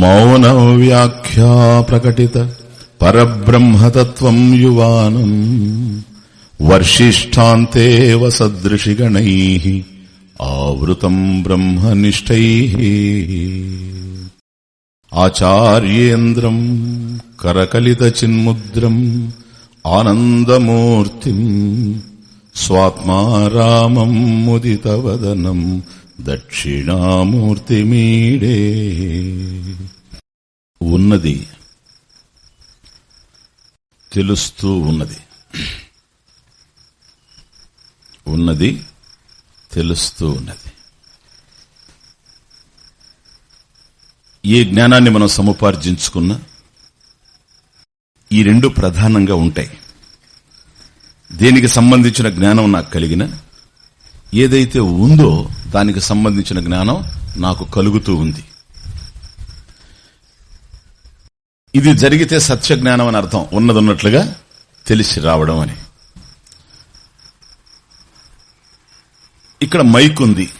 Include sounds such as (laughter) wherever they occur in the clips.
మౌన వ్యాఖ్యా ప్రకటిత పరబ్రహ్మతత్వం యువానం వర్షిష్టాంతే సదృశిగణై ఆవృతం బ్రహ్మనిష్టై ఆచార్యేంద్రం కరకలిత చిన్ముద్రం ఆనందమూర్తిం స్వాత్మా రామం దక్షిణామూర్తి దక్షిణామూర్తిమీడే. ఉన్నది. తెలుస్తూ ఉన్నది. ఉన్నది తెలుస్తూ ఉన్నది. ఏ జ్ఞానాన్ని మనం సముపార్జించుకున్నా ఈ రెండు ప్రధానంగా ఉంటాయి. దేనికి సంబంధించిన జ్ఞానం నాకు కలిగిన ఏదైతే ఉందో దానికి సంబంధించిన జ్ఞానం నాకు కలుగుతూ ఉంది. ఇది జరిగితే సత్య జ్ఞానం అని అర్థం ఉన్నది ఉన్నట్లుగా తెలిసి రావడం అని. ఇక్కడ మైక్ ఉంది.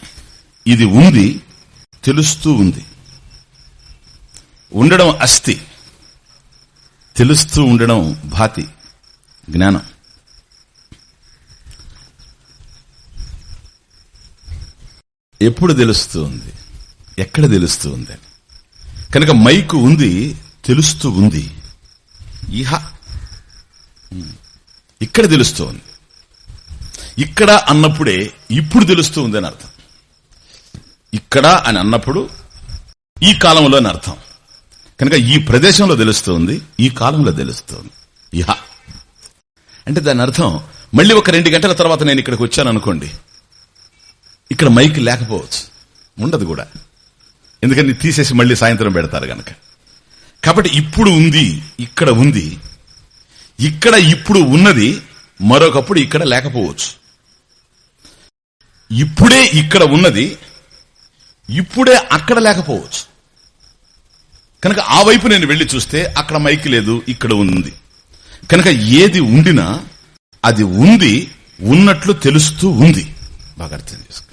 ఇది ఉంది తెలుస్తూ ఉంది. ఉండడం అస్థి తెలుస్తూ ఉండడం భాతి జ్ఞానం. ఎప్పుడు తెలుస్తూ ఉంది ఎక్కడ తెలుస్తూ ఉంది కనుక మైకు ఉంది తెలుస్తూ ఉంది. ఇహ. ఇక్కడ తెలుస్తూ ఉంది ఇక్కడ అన్నప్పుడే ఇప్పుడు తెలుస్తూ ఉంది అని అర్థం. ఇక్కడ అని అన్నప్పుడు ఈ కాలంలో అని అర్థం. కనుక ఈ ప్రదేశంలో తెలుస్తుంది ఈ కాలంలో తెలుస్తుంది. ఇహ. అంటే దాని అర్థం మళ్ళీ ఒక రెండు గంటల తర్వాత నేను ఇక్కడికి వచ్చాను అనుకోండి ఇక్కడ మైక్ లేకపోవచ్చు. ఉండదు కూడా. ఎందుకని తీసేసి మళ్ళీ సాయంత్రం పెడతారు గనక. కాబట్టి ఇప్పుడు ఉంది ఇక్కడ ఉంది. ఇక్కడ ఇప్పుడు ఉన్నది మరొకప్పుడు ఇక్కడ లేకపోవచ్చు. ఇప్పుడే ఇక్కడ ఉన్నది ఇప్పుడే అక్కడ లేకపోవచ్చు. కనుక ఆ వైపు నేను వెళ్ళి చూస్తే అక్కడ మైక్ లేదు ఇక్కడ ఉంది. కనుక ఏది ఉండినా అది ఉంది ఉన్నట్లు తెలుస్తూ ఉంది. బాగా అర్థం చేసుకో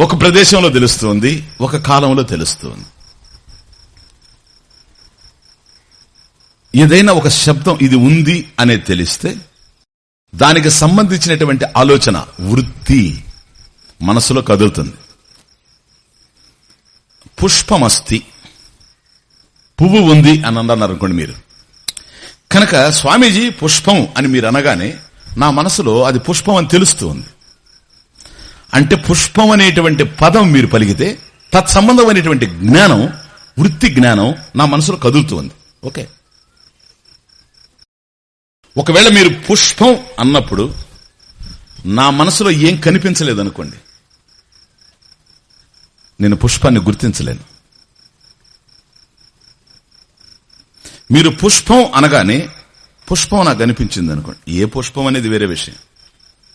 ఒక ప్రదేశంలో తెలుస్తుంది ఒక కాలంలో తెలుస్తుంది. ఏదైనా ఒక శబ్దం ఇది ఉంది అనేది తెలిస్తే దానికి సంబంధించినటువంటి ఆలోచన వృత్తి మనసులో కదులుతుంది. పుష్పమస్తి పువ్వు ఉంది అని అన్నారు అనుకోండి మీరు. కనుక స్వామీజీ పుష్పం అని మీరు అనగానే నా మనసులో అది పుష్పం అని తెలుస్తుంది. అంటే పుష్పం అనేటువంటి పదం మీరు పలికితే తత్సంబంధమైనటువంటి జ్ఞానం వృత్తి జ్ఞానం నా మనసులో కదులుతుంది. ఓకే. ఒకవేళ మీరు పుష్పం అన్నప్పుడు నా మనసులో ఏం కనిపించలేదు అనుకోండి నేను పుష్పాన్ని గుర్తించలేను. మీరు పుష్పం అనగానే పుష్పం నాకు అనిపించింది అనుకోండి ఏ పుష్పం అనేది వేరే విషయం.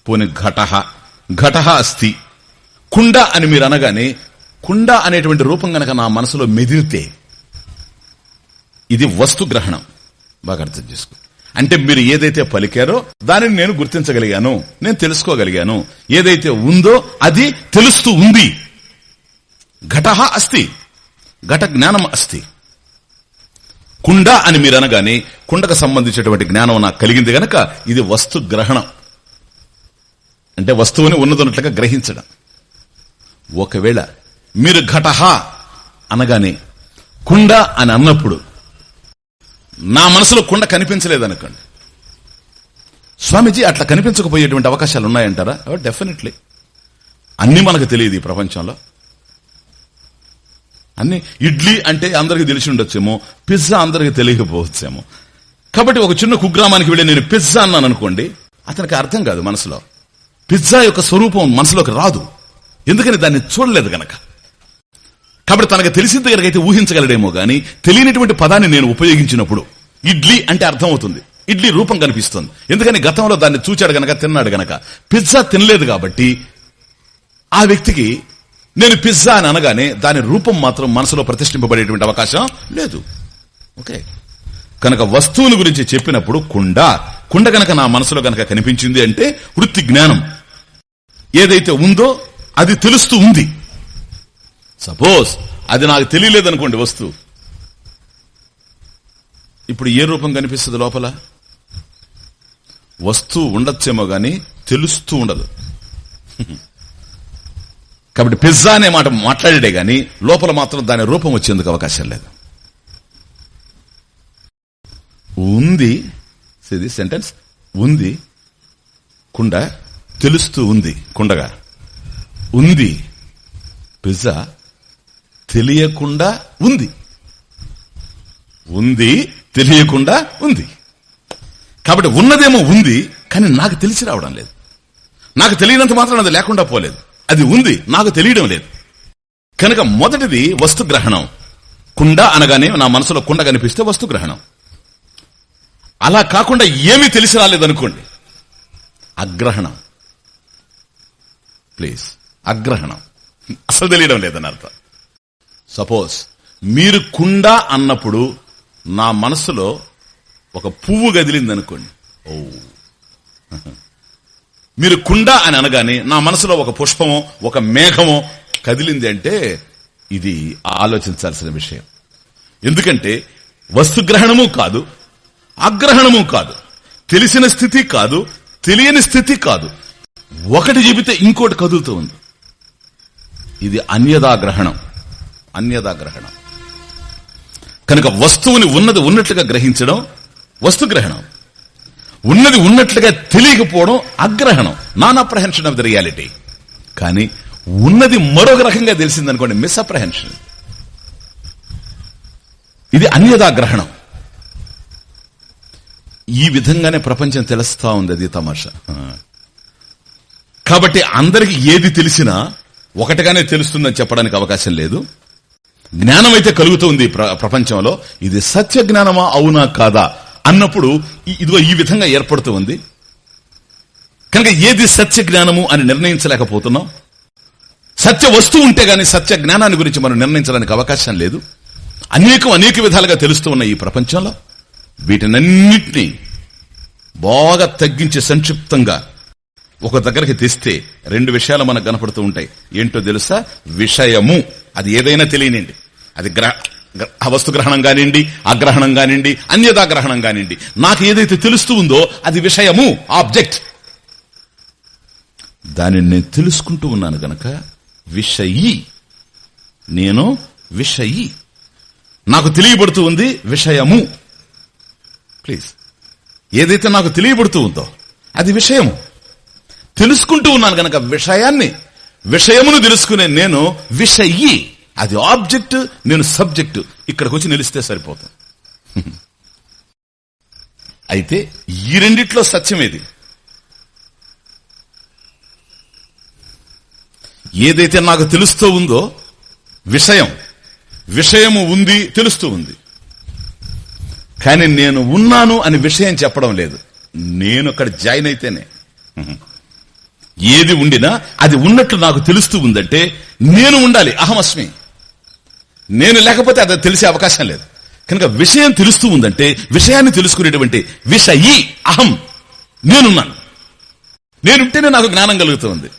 పోని ఘటహ ఘటహ అస్థి కుండ అని మీరు అనగానే కుండ అనేటువంటి రూపం గనక నా మనసులో మెదిలితే ఇది వస్తు గ్రహణం. బాగా అర్థం చేసుకో. అంటే మీరు ఏదైతే పలికారో దానిని నేను గుర్తించగలిగాను నేను తెలుసుకోగలిగాను. ఏదైతే ఉందో అది తెలుస్తూ ఉంది. ఘట అస్తి. ఘట జ్ఞానం అస్తి. కుండ అని మీరు అనగానే కుండకు సంబంధించినటువంటి జ్ఞానం నాకు కలిగింది గనక ఇది వస్తు గ్రహణం. అంటే వస్తువుని ఉన్నదన్నట్లుగా గ్రహించడం. ఒకవేళ మీరు ఘటహ అనగానే కుండ అని అన్నప్పుడు నా మనసులో కుండ కనిపించలేదనుకోండి. స్వామీజీ అట్లా కనిపించకపోయేటువంటి అవకాశాలు ఉన్నాయంటారా? Oh, డెఫినెట్లీ అన్ని మనకు తెలియదు ఈ ప్రపంచంలో. అన్ని ఇడ్లీ అంటే అందరికి తెలిసి ఉండొచ్చేమో పిజ్జా అందరికి తెలియకపోవచ్చేమో. కాబట్టి ఒక చిన్న కుగ్రామానికి వెళ్ళి నేను పిజ్జా అన్నాను అనుకోండి అతనికి అర్థం కాదు మనసులో. పిజ్జా యొక్క స్వరూపం మనసులోకి రాదు. ఎందుకని దాన్ని చూడలేదు గనక. కాబట్టి తనకు తెలిసింది గనకైతే ఊహించగలడేమో గాని తెలియనిటువంటి పదాన్ని నేను ఉపయోగించినప్పుడు ఇడ్లీ అంటే అర్థమవుతుంది ఇడ్లీ రూపం కనిపిస్తుంది. ఎందుకని గతంలో దాన్ని చూచాడు గనక తిన్నాడు గనక. పిజ్జా తినలేదు కాబట్టి ఆ వ్యక్తికి నేను పిజ్జా అని అనగానే దాని రూపం మాత్రం మనసులో ప్రతిష్ఠింపబడేటువంటి అవకాశం లేదు. ఓకే. కనుక వస్తువుల గురించి చెప్పినప్పుడు కుండ. కుండ గనక నా మనసులో గనక కనిపించింది అంటే వృత్తి జ్ఞానం. ఏదైతే ఉందో అది తెలుస్తూ ఉంది. సపోజ్ అది నాకు తెలియలేదనుకోండి వస్తువు. ఇప్పుడు ఏ రూపం కనిపిస్తుంది లోపల? వస్తువు ఉండొచ్చేమో గాని తెలుస్తూ ఉండదు. (laughs) కాబట్టి పిజ్జా అనే మాట మాట్లాడే గాని లోపల మాత్రం దాని రూపం వచ్చేందుకు అవకాశం లేదు. ఉంది. ఇది సెంటెన్స్ ఉంది. కుండ తెలుస్తూ ఉంది. కుండగా. ఉంది. పిజ్జా తెలియకుండా ఉంది. ఉంది తెలియకుండా ఉంది. కాబట్టి ఉన్నదేమో ఉంది కానీ నాకు తెలిసి రావడం లేదు. నాకు తెలియనంత మాత్రం అది లేకుండా పోలేదు. అది ఉంది నాకు తెలియడం లేదు. కనుక మొదటిది వస్తుగ్రహణం. కుండ అనగానే నా మనసులో కుండ కనిపిస్తే వస్తుగ్రహణం. అలా కాకుండా ఏమీ తెలిసి రాలేదనుకోండి. అగ్రహణం. ప్లీజ్ అగ్రహణం. అసలు తెలియడం లేదని అర్థం. సపోజ్ మీరు కుండ అన్నప్పుడు నా మనసులో ఒక పువ్వు గదిలింది అనుకోండి ఓ. మీరు కుండ అని అనగానే నా మనసులో ఒక పుష్పమో ఒక మేఘమో కదిలింది అంటే ఇది ఆలోచించాల్సిన విషయం. ఎందుకంటే వస్తుగ్రహణము కాదు అగ్రహణము కాదు. తెలిసిన స్థితి కాదు. తెలియని స్థితి కాదు. ఒకటి చెబితే ఇంకోటి కదులుతూ ఉంది. ఇది అన్యదాగ్రహణం అన్యదాగ్రహణం కనుక వస్తువుని ఉన్నది ఉన్నట్లుగా గ్రహించడం వస్తుగ్రహణం ఉన్నది ఉన్నట్లుగా తెలియకపోవడం అగ్రహణం. Non apprehension of the reality. కానీ ఉన్నది మరొక రకంగా తెలిసిందనుకోండి మిస్అప్రహెన్షన్ ఇది అన్యదాగ్రహణం ఈ విధంగానే ప్రపంచం తెలుస్తా ఉంది అది తమాషా. కాబట్టి అందరికి ఏది తెలిసినా ఒకటిగానే తెలుస్తుందని చెప్పడానికి అవకాశం లేదు. జ్ఞానం అయితే కలుగుతుంది ప్రపంచంలో. ఇది సత్య జ్ఞానమా అవునా కాదా అన్నప్పుడు ఇదిగో ఈ విధంగా ఏర్పడుతూ ఉంది. కనుక ఏది సత్య జ్ఞానము అని నిర్ణయించలేకపోతున్నాం. సత్య వస్తువు ఉంటే గాని సత్య జ్ఞానాన్ని గురించి మనం నిర్ణయించడానికి అవకాశం లేదు. అనేకం అనేక విధాలుగా తెలుస్తూ ఉన్న ఈ ప్రపంచంలో. వీటినన్నింటినీ బాగా తగ్గించి సంక్షిప్తంగా ఒక దగ్గరికి తెస్తే రెండు విషయాలు మనకు కనపడుతూ ఉంటాయి. ఏంటో తెలుసా? విషయము. అది ఏదైనా తెలియనండి అది గ్రహ గ్రహణం కానివ్వండి అగ్రహణం కానివ్వండి అన్యదాగ్రహణం కానివ్వండి. నాకు ఏదైతే తెలుస్తూ ఉందో అది విషయము ఆబ్జెక్ట్. దానిని నేను తెలుసుకుంటూ ఉన్నాను గనక విషయి. నేను విషయి. నాకు తెలియబడుతూ ఉంది విషయము. ప్లీజ్. ఏదైతే నాకు తెలియబడుతూ ఉందో అది విషయము. తెలుసుకుంటూ ఉన్నాను గనక విషయాన్ని విషయమును తెలుసుకునే నేను విషయి. అది ఆబ్జెక్ట్ నేను సబ్జెక్టు. ఇక్కడికి వచ్చి నిలిస్తే సరిపోతుంది. (laughs) అయితే ఈ రెండిట్లో సత్యం ఏది? ఏదైతే నాకు తెలుస్తూ ఉందో విషయం. విషయము ఉంది తెలుస్తూ ఉంది. కానీ నేను ఉన్నాను అని విషయం చెప్పడం లేదు. నేను అక్కడ జాయిన్ అయితేనే. ఏది ఉండినా అది ఉన్నట్లు నాకు తెలుస్తూ ఉందంటే నేను ఉండాలి అహమస్మి. నేను లేకపోతే అది తెలిసే అవకాశం లేదు. కనుక విషయం తెలుస్తూ ఉందంటే విషయాన్ని తెలుసుకునేటువంటి విషయి అహం. నేనున్నాను. నేనుంటేనే నాకు జ్ఞానం కలుగుతుంది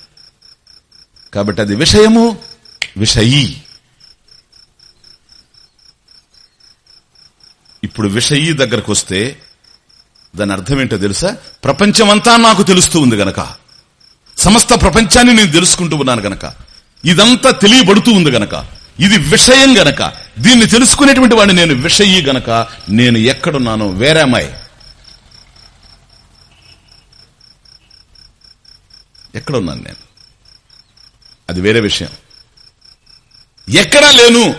కాబట్టి అది విషయము విషయీ. ఇప్పుడు విషయి దగ్గరకు వస్తే దాని అర్థం ఏంటో తెలుసా? ప్రపంచమంతా నాకు తెలుస్తూ ఉంది గనక. సమస్త ప్రపంచాన్ని నేను తెలుసుకుంటూ ఉన్నాను గనక. ఇదంతా తెలియబడుతూ ఉంది గనక. ఇది విషయం గనక. దీన్ని తెలుసుకునేటువంటి వాడిని నేను విషయీ గనక. నేను ఎక్కడున్నాను వేరేమాయ్ ఎక్కడున్నాను నేను? అది వేరే విషయం. ఎక్కడా లేను.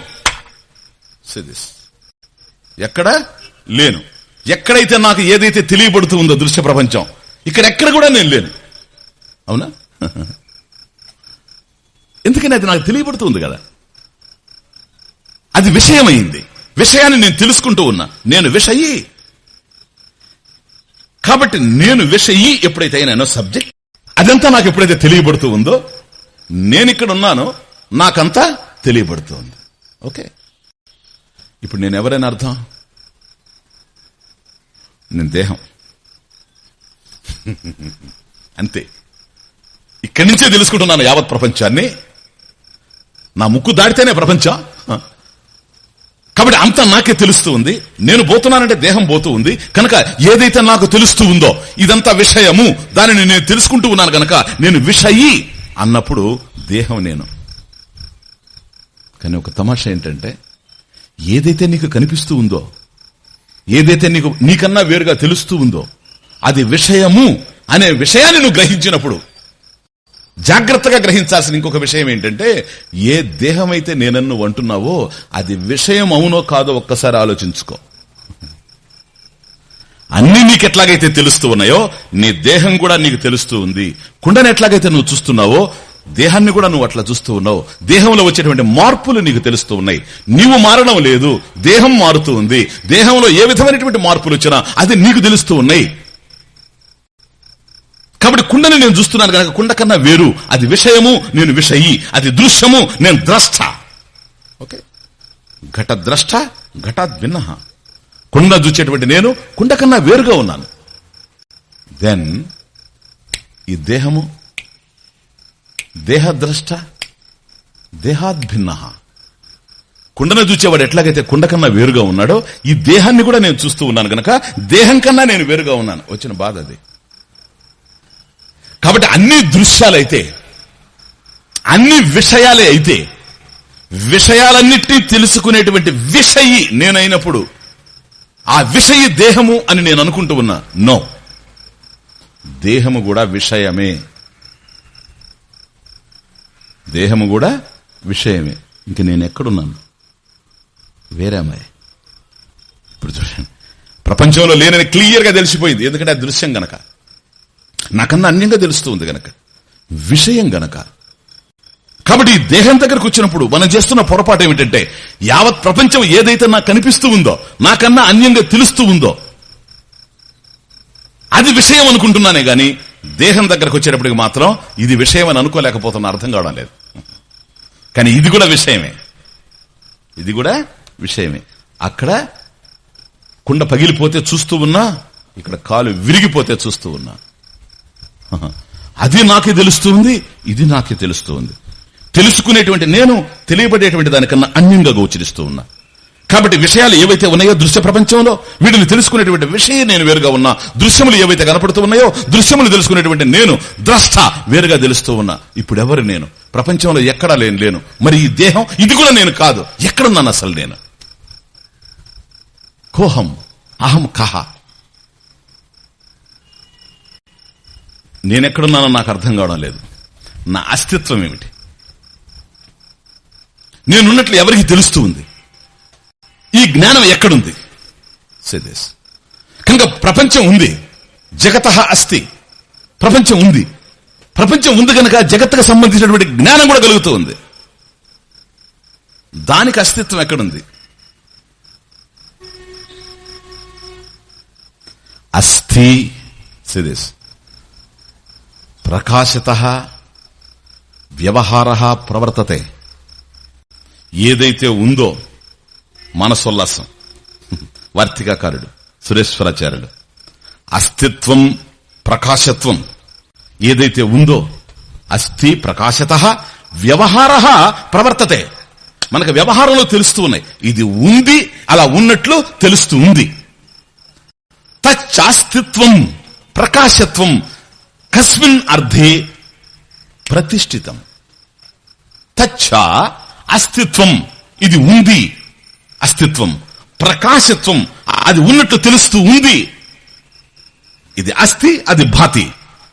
ఎక్కడ? లేను. ఎక్కడైతే నాకు ఏదైతే తెలియబడుతూ ఉందో దృశ్య ప్రపంచం ఇక్కడెక్కడ కూడా నేను లేను. అవునా? (laughs) ఎందుకని అది నాకు తెలియబడుతుంది కదా? అది విషయమైంది. విషయాన్ని నేను తెలుసుకుంటూ ఉన్నా. నేను విషయి. కాబట్టి నేను విషయి ఎప్పుడైతే అయినానో సబ్జెక్ట్ అదంతా నాకు ఎప్పుడైతే తెలియబడుతూ ఉందో నేను ఇక్కడ ఉన్నానో నాకంతా తెలియబడుతుంది ఓకే? ఇప్పుడు నేను ఎవరైనా అర్థం? నేను దేహం. అంతే. ఇక్కడి నుంచే తెలుసుకుంటున్నాను యావత్ ప్రపంచాన్ని. నా ముక్కు దాటితేనే ప్రపంచం. కాబట్టి అంతా నాకే తెలుస్తూ ఉంది. నేను పోతున్నానంటే దేహం పోతూ ఉంది. కనుక ఏదైతే నాకు తెలుస్తూ ఉందో ఇదంతా విషయము. దానిని నేను తెలుసుకుంటూ ఉన్నాను కనుక నేను విషయి అన్నప్పుడు దేహం నేను. కానీ ఒక తమాషా ఏంటంటే ఏదైతే నీకు కనిపిస్తూ ఉందో ఏదైతే నీకు నీకన్నా వేరుగా తెలుస్తూ ఉందో అది విషయము అనే విషయాన్ని నువ్వు గ్రహించినప్పుడు జాగ్రత్తగా గ్రహించాల్సిన ఇంకొక విషయం ఏంటంటే ఏ దేహమైతే నేనన్ను అంటున్నావో అది విషయం అవునో కాదో ఒక్కసారి ఆలోచించుకో. అన్ని నీకు ఎట్లాగైతే తెలుస్తూ ఉన్నాయో నీ దేహం కూడా నీకు తెలుస్తూ ఉంది. కుండని ఎట్లాగైతే నువ్వు చూస్తున్నావో దేహాన్ని కూడా నువ్వు అట్లా చూస్తూ ఉన్నావు. దేహంలో వచ్చేటువంటి మార్పులు నీకు తెలుస్తూ ఉన్నాయి. నీవు మారడం లేదు. దేహం మారుతూ ఉంది. దేహంలో ఏ విధమైనటువంటి మార్పులు వచ్చినా అది నీకు తెలుస్తూ ఉన్నాయి. కాబట్టి కుండని నేను చూస్తున్నాను కనుక కుండ కన్నా వేరు. అది విషయము నేను విషయి. అది దృశ్యము నేను ద్రష్ట. ఓకే? ఘట ద్రష్ట ఘటాత్ భిన్న కుండ చూచేటువంటి నేను కుండ కన్నా వేరుగా ఉన్నాను. దెన్ ఈ దేహము దేహద్రష్ట దేహాద్భిన్న. కుండను చూచేవాడు ఎట్లాగైతే కుండ కన్నా వేరుగా ఉన్నాడో ఈ దేహాన్ని కూడా నేను చూస్తూ ఉన్నాను గనక దేహం కన్నా నేను వేరుగా ఉన్నాను. వచ్చిన బాధ అది. కాబట్టి అన్ని దృశ్యాలైతే అన్ని విషయాలే అయితే విషయాలన్నిటినీ తెలుసుకునేటువంటి విషయి నేనైనప్పుడు ఆ విషయి దేహము అని నేను అనుకుంటూ ఉన్నా. నో. దేహము కూడా విషయమే. దేహము కూడా విషయమే. ఇంక నేను ఎక్కడున్నాను వేరే అమ్మాయి ఇప్పుడు చూడండి. ప్రపంచంలో లేనని క్లియర్గా తెలిసిపోయింది. ఎందుకంటే ఆ దృశ్యం గనక. నాకన్నా అన్యంగా తెలుస్తూ ఉంది గనక. విషయం గనక. కాబట్టి ఈ దేహం దగ్గరకు వచ్చినప్పుడు మనం చేస్తున్న పొరపాటు ఏమిటంటే యావత్ ప్రపంచం ఏదైతే నాకు కనిపిస్తూ ఉందో నాకన్నా అన్యంగా తెలుస్తూ ఉందో అది విషయం అనుకుంటున్నానే గాని దేహం దగ్గరకు వచ్చేటప్పటికి మాత్రం ఇది విషయం అని అనుకోలేకపోతున్నా అర్థం కావడం లేదు. కానీ ఇది కూడా విషయమే. ఇది కూడా విషయమే. అక్కడ కుండ పగిలిపోతే చూస్తూ ఉన్నా ఇక్కడ కాలు విరిగిపోతే చూస్తూ ఉన్నా. అది నాకే తెలుస్తుంది ఇది నాకే తెలుస్తుంది. తెలుసుకునేటువంటి నేను తెలియబడేటువంటి దానికన్నా అన్యంగా గోచరిస్తూ ఉన్నా. కాబట్టి విషయాలు ఏవైతే ఉన్నాయో దృశ్య ప్రపంచంలో వీటిని తెలుసుకునేటువంటి విషయం నేను వేరుగా ఉన్నా. దృశ్యములు ఏవైతే కనపడుతూ ఉన్నాయో దృశ్యములు తెలుసుకునేటువంటి నేను ద్రష్ట వేరుగా తెలుస్తూ ఉన్నా. ఇప్పుడు ఎవరు నేను? ప్రపంచంలో ఎక్కడా లేని లేను. మరి ఈ దేహం ఇది కూడా నేను కాదు. ఎక్కడున్నాను అసలు నేను? కోహం. అహం కహ. నేనెక్కడున్నానో నాకు అర్థం కావడం లేదు. నా అస్తిత్వం ఏమిటి? నేనున్నట్లు ఎవరికి తెలుస్తూ ఉంది? ఈ జ్ఞానం ఎక్కడుంది? సేదేస్ కనుక ప్రపంచం ఉంది. జగత అస్థి ప్రపంచం ఉంది. ప్రపంచం ఉంది కనుక జగత్తుకు సంబంధించినటువంటి జ్ఞానం కూడా కలుగుతూ ఉంది. దానికి అస్తిత్వం ఎక్కడుంది? అస్థి. సిదిస్ ప్రకాశత వ్యవహార ప్రవర్తతే. ఏదైతే ఉందో మనసోల్లాసం. వార్తికాకారుడు సురేశ్వరాచార్యుడు. అస్తిత్వం ప్రకాశత్వం ఏదైతే ఉందో అస్థి ప్రకాశత వ్యవహార ప్రవర్తతే. మనకు వ్యవహారంలో తెలుస్తూ ఉన్నాయి. ఇది ఉంది అలా ఉన్నట్లు తెలుస్తూ ఉంది. తచ్చాస్తిత్వం ప్రకాశత్వం కస్మిన్ అర్థే ప్రతిష్ఠితం. తచ్చ అస్తిత్వం ఇది ఉంది. అస్తిత్వం ప్రకాశత్వం అది ఉన్నట్టు తెలుస్తూ ఉంది. ఇది అస్థి అది భాతి.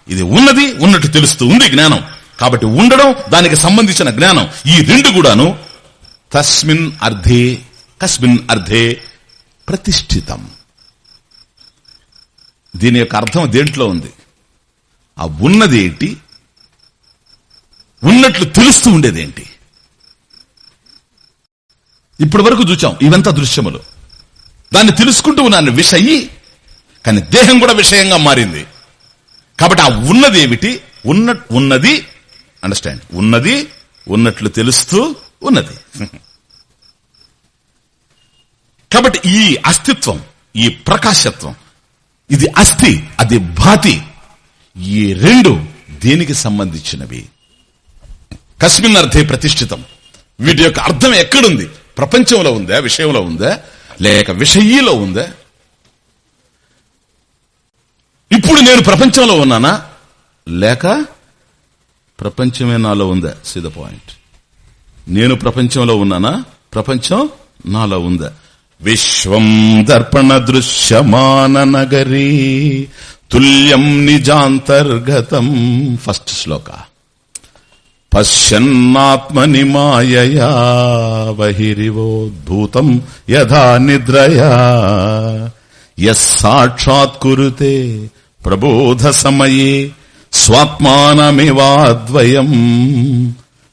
ఇది ఉన్నది ఉన్నట్టు తెలుస్తూ ఉంది జ్ఞానం. కాబట్టి ఉండడం దానికి సంబంధించిన జ్ఞానం. ఈ రెండు కూడాను తస్మిన్ అర్థే కస్మిన్ అర్థే ప్రతిష్ఠితం. దీని యొక్క అర్థం దేంట్లో ఉంది? ఆ ఉన్నది ఏంటి ఉన్నట్లు తెలుస్తూ ఉండేదేంటి? ఇప్పటి వరకు చూచాం ఇవంతా దృశ్యములు. దాన్ని తెలుసుకుంటూ ఉన్నాను విషయి కానీ దేహం కూడా విషయంగా మారింది. కాబట్టి ఆ ఉన్నది ఏమిటి? ఉన్న ఉన్నది అండర్స్టాండ్ ఉన్నది ఉన్నట్లు తెలుస్తూ ఉన్నది. కాబట్టి ఈ అస్తిత్వం ఈ ప్రకాశత్వం ఇది అస్థి అది భాతి ఈ రెండు దేనికి సంబంధించినవి? కస్మిన్ అర్థే ప్రతిష్ఠితం. వీటి యొక్క అర్థం ఎక్కడుంది? ప్రపంచంలో ఉందా విషయంలో ఉందా లేక విషయీలో ఉందా? ఇప్పుడు నేను ప్రపంచంలో ఉన్నానా? లేక ప్రపంచమే నాలో ఉందా? సి ద పాయింట్ నేను ప్రపంచంలో ఉన్నానా? ప్రపంచం నాలో ఉందా? విశ్వం దర్పణ దృశ్యమాన నగరీ తుల్యం నిజాంతర్గతం. ఫస్ట్ శ్లోక. పశ్యన్నాత్మని మాయయా బహిరివోద్భూతం యథా నిద్రయా. యసాక్షాత్కురుతే ప్రబోధ సమయే స్వాత్మానమివాద్వయం.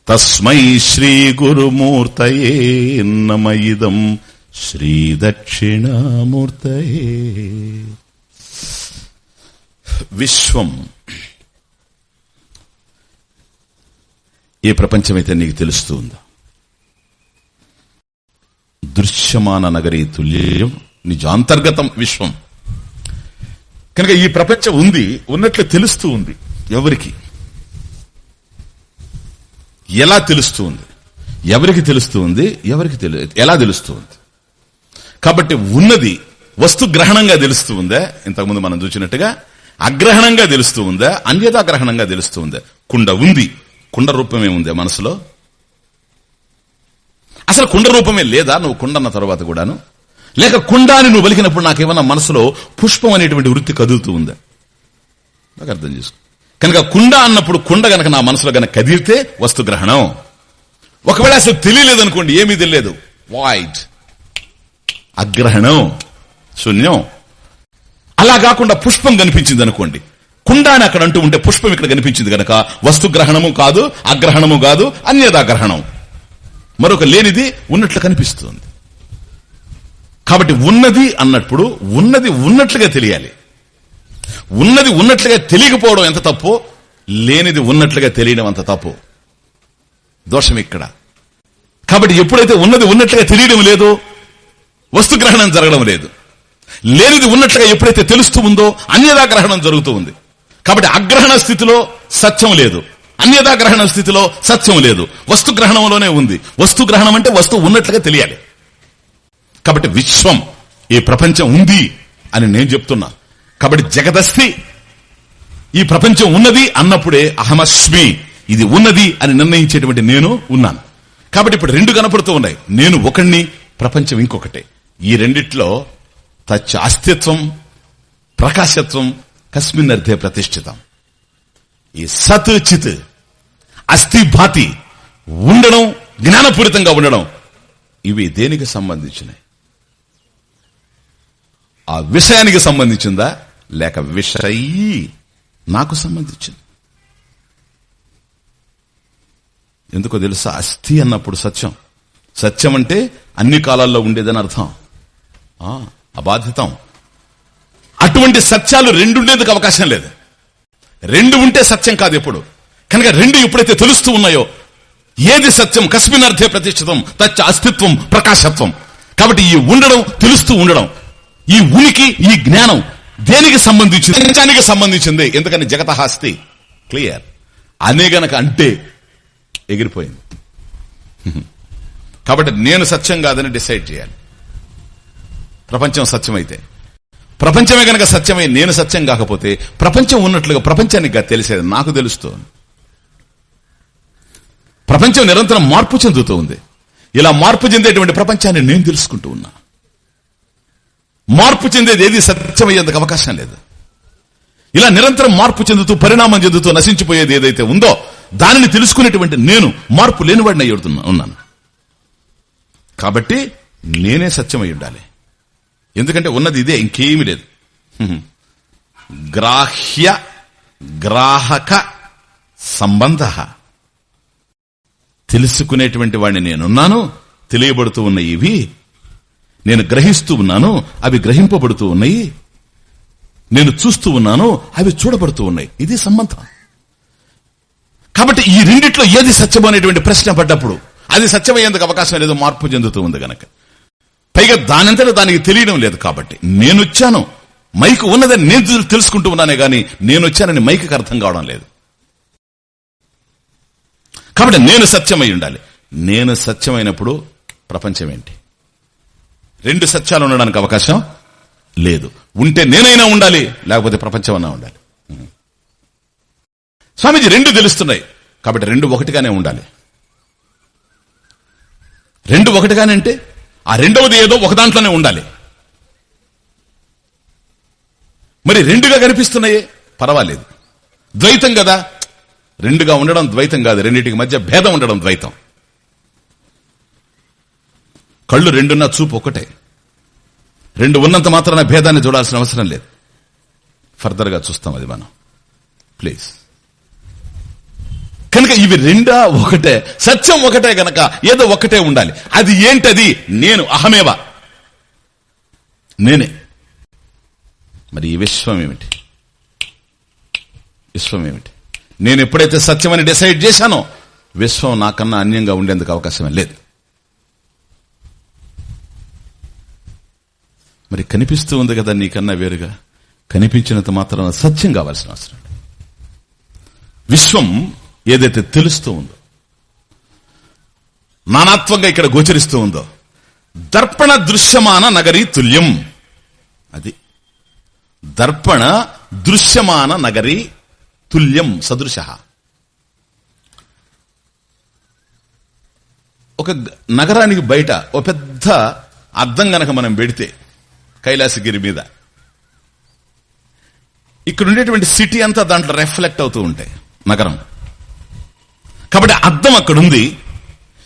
తస్మై శ్రీ గురుమూర్తయే నమయిదం శ్రీ దక్షిణామూర్తయే. విశ్వం ఏ ప్రపంచమైతే నీకు తెలుస్తూ ఉందా. దృశ్యమాన నగరీ తుల్యం నిజాంతర్గతం విశ్వం. కనుక ఈ ప్రపంచం ఉంది ఉన్నట్లు తెలుస్తూ ఉంది ఎవరికి? ఎలా తెలుస్తూ ఉంది? ఎవరికి తెలుస్తూ ఉంది? ఎవరికి తెలు ఎలా తెలుస్తూ ఉంది? కాబట్టి ఉన్నది వస్తు గ్రహణంగా తెలుస్తూ ఉందా? ఇంతకుముందు మనం చూసినట్టుగా అగ్రహణంగా తెలుస్తూ ఉందా? అన్యదా గ్రహణంగా తెలుస్తూ ఉందా? కుండ ఉంది. కుండ రూపమే ఉందే మనసులో? అసలు కుండ రూపమే లేదా నువ్వు కుండన్న తర్వాత కూడాను? లేక కుండాని నువ్వు పలికినప్పుడు నాకేమన్నా మనసులో పుష్పం అనేటువంటి వృత్తి కదులుతూ ఉందా? నాకు అర్థం చేసుకో. కనుక కుండ అన్నప్పుడు కుండ గనక నా మనసులో గనక కదిలితే వస్తు గ్రహణం. ఒకవేళ అసలు తెలియలేదు అనుకోండి ఏమీ తెలియలేదు. వాయిడ్ అగ్రహణం. శూన్యం. అలా కాకుండా పుష్పం కనిపించింది అనుకోండి కుండాని అక్కడ అంటూ ఉంటే పుష్పం ఇక్కడ కనిపించింది గనక. వస్తు గ్రహణము కాదు అగ్రహణము కాదు అన్యదాగ్రహణం మరొక లేనిది ఉన్నట్లు కనిపిస్తుంది. కాబట్టి ఉన్నది అన్నప్పుడు ఉన్నది ఉన్నట్లుగా తెలియాలి. ఉన్నది ఉన్నట్లుగా తెలియకపోవడం ఎంత తప్పు? లేనిది ఉన్నట్లుగా తెలియడం అంత తప్పు. దోషం ఇక్కడ. కాబట్టి ఎప్పుడైతే ఉన్నది ఉన్నట్లుగా తెలియడం లేదు వస్తుగ్రహణం జరగడం లేదు. లేనిది ఉన్నట్లుగా ఎప్పుడైతే తెలుస్తూ ఉందో అన్యదా గ్రహణం జరుగుతూ ఉంది. కాబట్టి అగ్రహణ స్థితిలో సత్యం లేదు. అన్యదాగ్రహణ స్థితిలో సత్యం లేదు. వస్తు గ్రహణంలోనే ఉంది. వస్తు గ్రహణం అంటే వస్తువు ఉన్నట్లుగా తెలియాలి. కాబట్టి విశ్వం ఈ ప్రపంచం ఉంది అని నేను చెప్తున్నా. కాబట్టి జగదస్తి ఈ ప్రపంచం ఉన్నది అన్నప్పుడే అహమస్మి ఇది ఉన్నది అని నిర్ణయించేటువంటి నేను ఉన్నాను. కాబట్టి ఇప్పుడు రెండు కనపడుతూ ఉన్నాయి. నేను ఒకడిని ప్రపంచం ఇంకొకటే. ఈ రెండిట్లో తచ్చ అస్తిత్వం ప్రకాశత్వం కస్మిన్ అర్థే ప్రతిష్ఠితం. ఈ సత్ చిత్ అస్థి భాతి ఉండడం జ్ఞానపూరితంగా ఉండడం ఇవి దేనికి సంబంధించినవి? ఆ విషయానికి సంబంధించిందా? లేక విషయీ నాకు సంబంధించింది? ఎందుకో తెలుసా అస్థి అన్నప్పుడు సత్యం. సత్యం అంటే అన్ని కాలాల్లో ఉండేదని అర్థం. ఆ, అబాధితం. అటువంటి సత్యాలు రెండు ఉండేందుకు అవకాశం లేదు. రెండు ఉంటే సత్యం కాదు ఎప్పుడు. కనుక రెండు ఎప్పుడైతే తెలుస్తూ ఉన్నాయో ఏది సత్యం? కస్మిన్ అర్థే ప్రతిష్ఠితం తచ్చ అస్తిత్వం ప్రకాశత్వం. కాబట్టి ఈ ఉండడం తెలుస్తూ ఉండడం ఈ ఉనికి ఈ జ్ఞానం దేనికి సంబంధించింది? ప్రపంచానికి సంబంధించింది. ఎందుకని జగతహాస్తి? క్లియర్. అనే గనక అంటే ఎగిరిపోయింది. (laughs) కాబట్టి నేను సత్యం కాదని డిసైడ్ చేయాలి. ప్రపంచం సత్యమైతే. ప్రపంచమే గనక సత్యమై నేను సత్యం కాకపోతే ప్రపంచం ఉన్నట్లుగా ప్రపంచానికి తెలిసేది నాకు తెలుస్తోంది. ప్రపంచం నిరంతరం మార్పు చెందుతూ ఉంది. ఇలా మార్పు చెందేటువంటి ప్రపంచాన్ని నేను తెలుసుకుంటూ ఉన్నా. మార్పు చెందేది ఏది సత్యమయ్యేందుకు అవకాశం లేదు. ఇలా నిరంతరం మార్పు చెందుతూ పరిణామం చెందుతూ నశించిపోయేది ఏదైతే ఉందో దానిని తెలుసుకునేటువంటి నేను మార్పు లేనివాడిని అయ్యుడుతున్నా ఉన్నాను. కాబట్టి నేనే సత్యమై ఉండాలి. ఎందుకంటే ఉన్నది ఇదే ఇంకేమీ లేదు. గ్రాహ్య గ్రాహక సంబంధ. తెలుసుకునేటువంటి వాడిని నేనున్నాను తెలియబడుతూ ఉన్న ఇవి. నేను గ్రహిస్తూ ఉన్నాను అవి గ్రహింపబడుతూ ఉన్నాయి. నేను చూస్తూ ఉన్నాను అవి చూడబడుతూ ఉన్నాయి. ఇది సంబంధం. కాబట్టి ఈ రెండిట్లో ఏది సత్యమనేటువంటి ప్రశ్న పడ్డప్పుడు అది సత్యమయ్యేందుకు అవకాశం లేదు మార్పు చెందుతూ ఉంది గనక. పైగా దానంతటా దానికి తెలియడం లేదు కాబట్టి నేను వచ్చాను మైకు ఉన్నదని నేను తెలుసుకుంటూ ఉన్నానే గాని నేను వచ్చానని మైకి అర్థం కావడం లేదు. కాబట్టి నేను సత్యమై ఉండాలి. నేను సత్యమైనప్పుడు ప్రపంచం ఏంటి? రెండు సత్యాలు ఉండడానికి అవకాశం లేదు. ఉంటే నేనైనా ఉండాలి లేకపోతే ప్రపంచం అన్నా ఉండాలి. స్వామీజీ రెండు తెలుస్తున్నాయి. కాబట్టి రెండు ఒకటిగానే ఉండాలి. రెండు ఒకటిగానే అంటే ఆ రెండవది ఏదో ఒక దాంట్లోనే ఉండాలి. మరి రెండుగా కనిపిస్తున్నాయే? పర్వాలేదు. ద్వైతం కదా. రెండుగా ఉండడం ద్వైతం కాదు. రెండింటికి మధ్య భేదం ఉండడం ద్వైతం. కళ్ళు రెండున్న చూపు ఒకటే రెండు ఉన్నంత మాత్రాన భేదాన్ని చూడాల్సిన అవసరం లేదు. ఫర్దర్గా చూస్తాం అది మనం. ప్లీజ్. కనుక ఇవి రెండా ఒకటే సత్యం ఒకటే గనక ఏదో ఒకటే ఉండాలి. అది ఏంటది? నేను అహమేవా. నేనే. మరి ఈ విశ్వం ఏమిటి? విశ్వం ఏమిటి? నేను ఎప్పుడైతే సత్యమని డిసైడ్ చేశానో విశ్వం నాకన్నా అన్యంగా ఉండేందుకు అవకాశమే లేదు. మరి కనిపిస్తూ ఉంది కదా నీకన్నా వేరుగా? కనిపించినంత మాత్రం సత్యం కావాల్సిన అవసరం విశ్వం ఏదైతే తెలుస్తూ ఉందో నానాత్వంగా ఇక్కడ గోచరిస్తూ ఉందో దర్పణ దృశ్యమాన నగరీ తుల్యం. అది దర్పణ దృశ్యమాన నగరీ తుల్యం సదృశ. ఒక నగరానికి బయట ఒక పెద్ద అద్దం గనక మనం పెడితే కైలాసగిరి మీద ఇక్కడ ఉండేటువంటి సిటీ అంతా దాంట్లో రిఫ్లెక్ట్ అవుతూ ఉంటాయి నగరం. కాబట్టి అర్థం అక్కడ ఉంది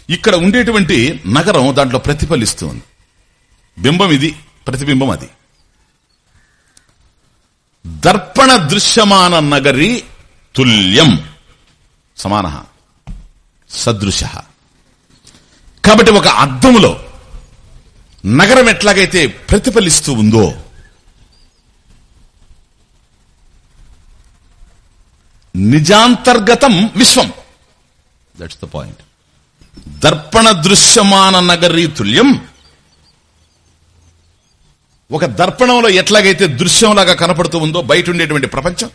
ఇక్కడ ఉండేటువంటి నగరం దాంట్లో ప్రతిఫలిస్తుంది. బింబం ఇది ప్రతిబింబం అది. దర్పణ దృశ్యమాన నగరి తుల్యం. సమాన. సదృశ. కాబట్టి ఒక అర్థములో నగరం ఎట్లాగైతే ప్రతిఫలిస్తూ ఉందో నిజాంతర్గతం విశ్వం. దట్స్ ద పాయింట్ దర్పణ దృశ్యమాన నగరీ తుల్యం. ఒక దర్పణంలో ఎట్లాగైతే దృశ్యంలాగా కనపడుతూ ఉందో బయట ఉండేటువంటి ప్రపంచం.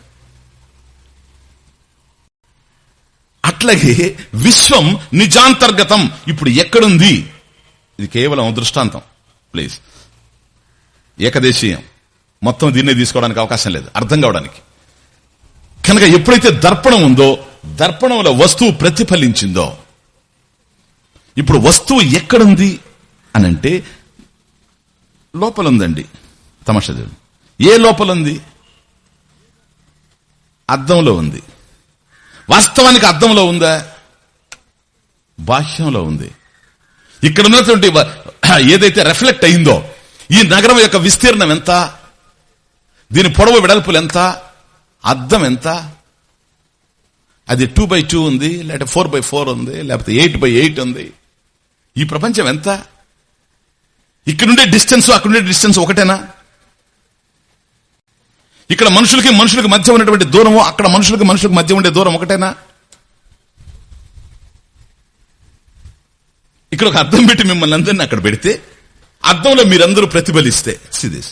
అట్లాగే విశ్వం నిజాంతర్గతం ఇప్పుడు ఎక్కడుంది? ఇది కేవలం దృష్టాంతం ప్లీజ్. ఏకదేశీయం. మొత్తం దీన్నే తీసుకోవడానికి అవకాశం లేదు అర్థం కావడానికి. కనుక ఎప్పుడైతే దర్పణం ఉందో దర్పణంలో వస్తువు ప్రతిఫలించిందో. ఇప్పుడు వస్తువు ఎక్కడుంది అనంటే లోపలుందండి తమాషదేవుడు ఏ లోపలుంది? అద్దంలో ఉంది. వాస్తవానికి అద్దంలో ఉందా? బాహ్యంలో ఉంది. ఇక్కడ ఉన్నటువంటి (clears throat) ఏదైతే రిఫ్లెక్ట్ అయిందో ఈ నగరం యొక్క విస్తీర్ణం ఎంత? దీని పొడవు వెడల్పులు ఎంత? అద్దం ఎంత? అది టూ బై టూ ఉంది లేకపోతే ఫోర్ బై ఫోర్ ఉంది లేకపోతే ఎయిట్ బై ఎయిట్ ఉంది. ఈ ప్రపంచం ఎంత? ఇక్కడుండే డిస్టెన్స్ అక్కడుండే డిస్టెన్స్ ఒకటేనా? ఇక్కడ మనుషులకి మనుషులకి మధ్య ఉన్నటువంటి దూరము అక్కడ మనుషులకి మనుషులకు మధ్య ఉండే దూరం ఒకటేనా? ఇక్కడ ఒక అర్థం పెట్టి మిమ్మల్ని అందరినీ అక్కడ పెడితే అర్థంలో మీరందరూ ప్రతిఫలిస్తే సిదిస్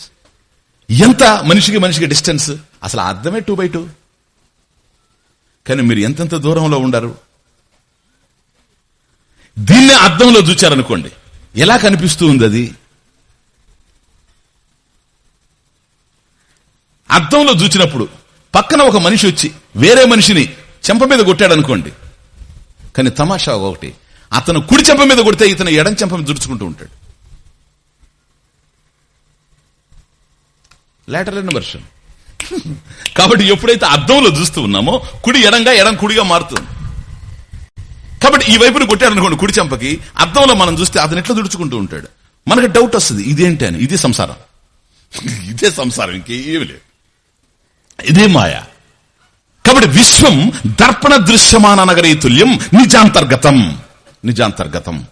ఎంత మనిషికి మనిషికి డిస్టెన్స్ అసలు అర్థమే టూ బై టూ కానీ మీరు ఎంతెంత దూరంలో ఉండరు? దీన్నే అర్థంలో చూచారనుకోండి. ఎలా కనిపిస్తూ ఉంది అది? అర్థంలో చూచినప్పుడు పక్కన ఒక మనిషి వచ్చి వేరే మనిషిని చెంప మీద కొట్టాడు అనుకోండి కానీ తమాషా ఒకటి. అతను కుడి చెంప మీద కొడితే ఇతను ఎడం చెంప మీద దుడుచుకుంటూ ఉంటాడు. లేటర్ ఇన్ కాబట్టి ఎప్పుడైతే అర్థంలో చూస్తూ ఉన్నామో కుడి ఎడంగా ఎడం కుడిగా మారుతుంది. కాబట్టి ఈ వైపును కొట్టాడు అనుకోండి కుడి చెంపకి అర్థంలో మనం చూస్తే అతను ఎట్లా దుడుచుకుంటూ ఉంటాడు? మనకి డౌట్ వస్తుంది ఇదేంటి అని ఇదే సంసారం. (laughs) ఇదే సంసారం ఇంకేమి లేదు. ఇదే మాయ. కాబట్టి విశ్వం దర్పణ దృశ్యమాన నగరీ తుల్యం నిజాంతర్గతం. నిజాంతర్గతం.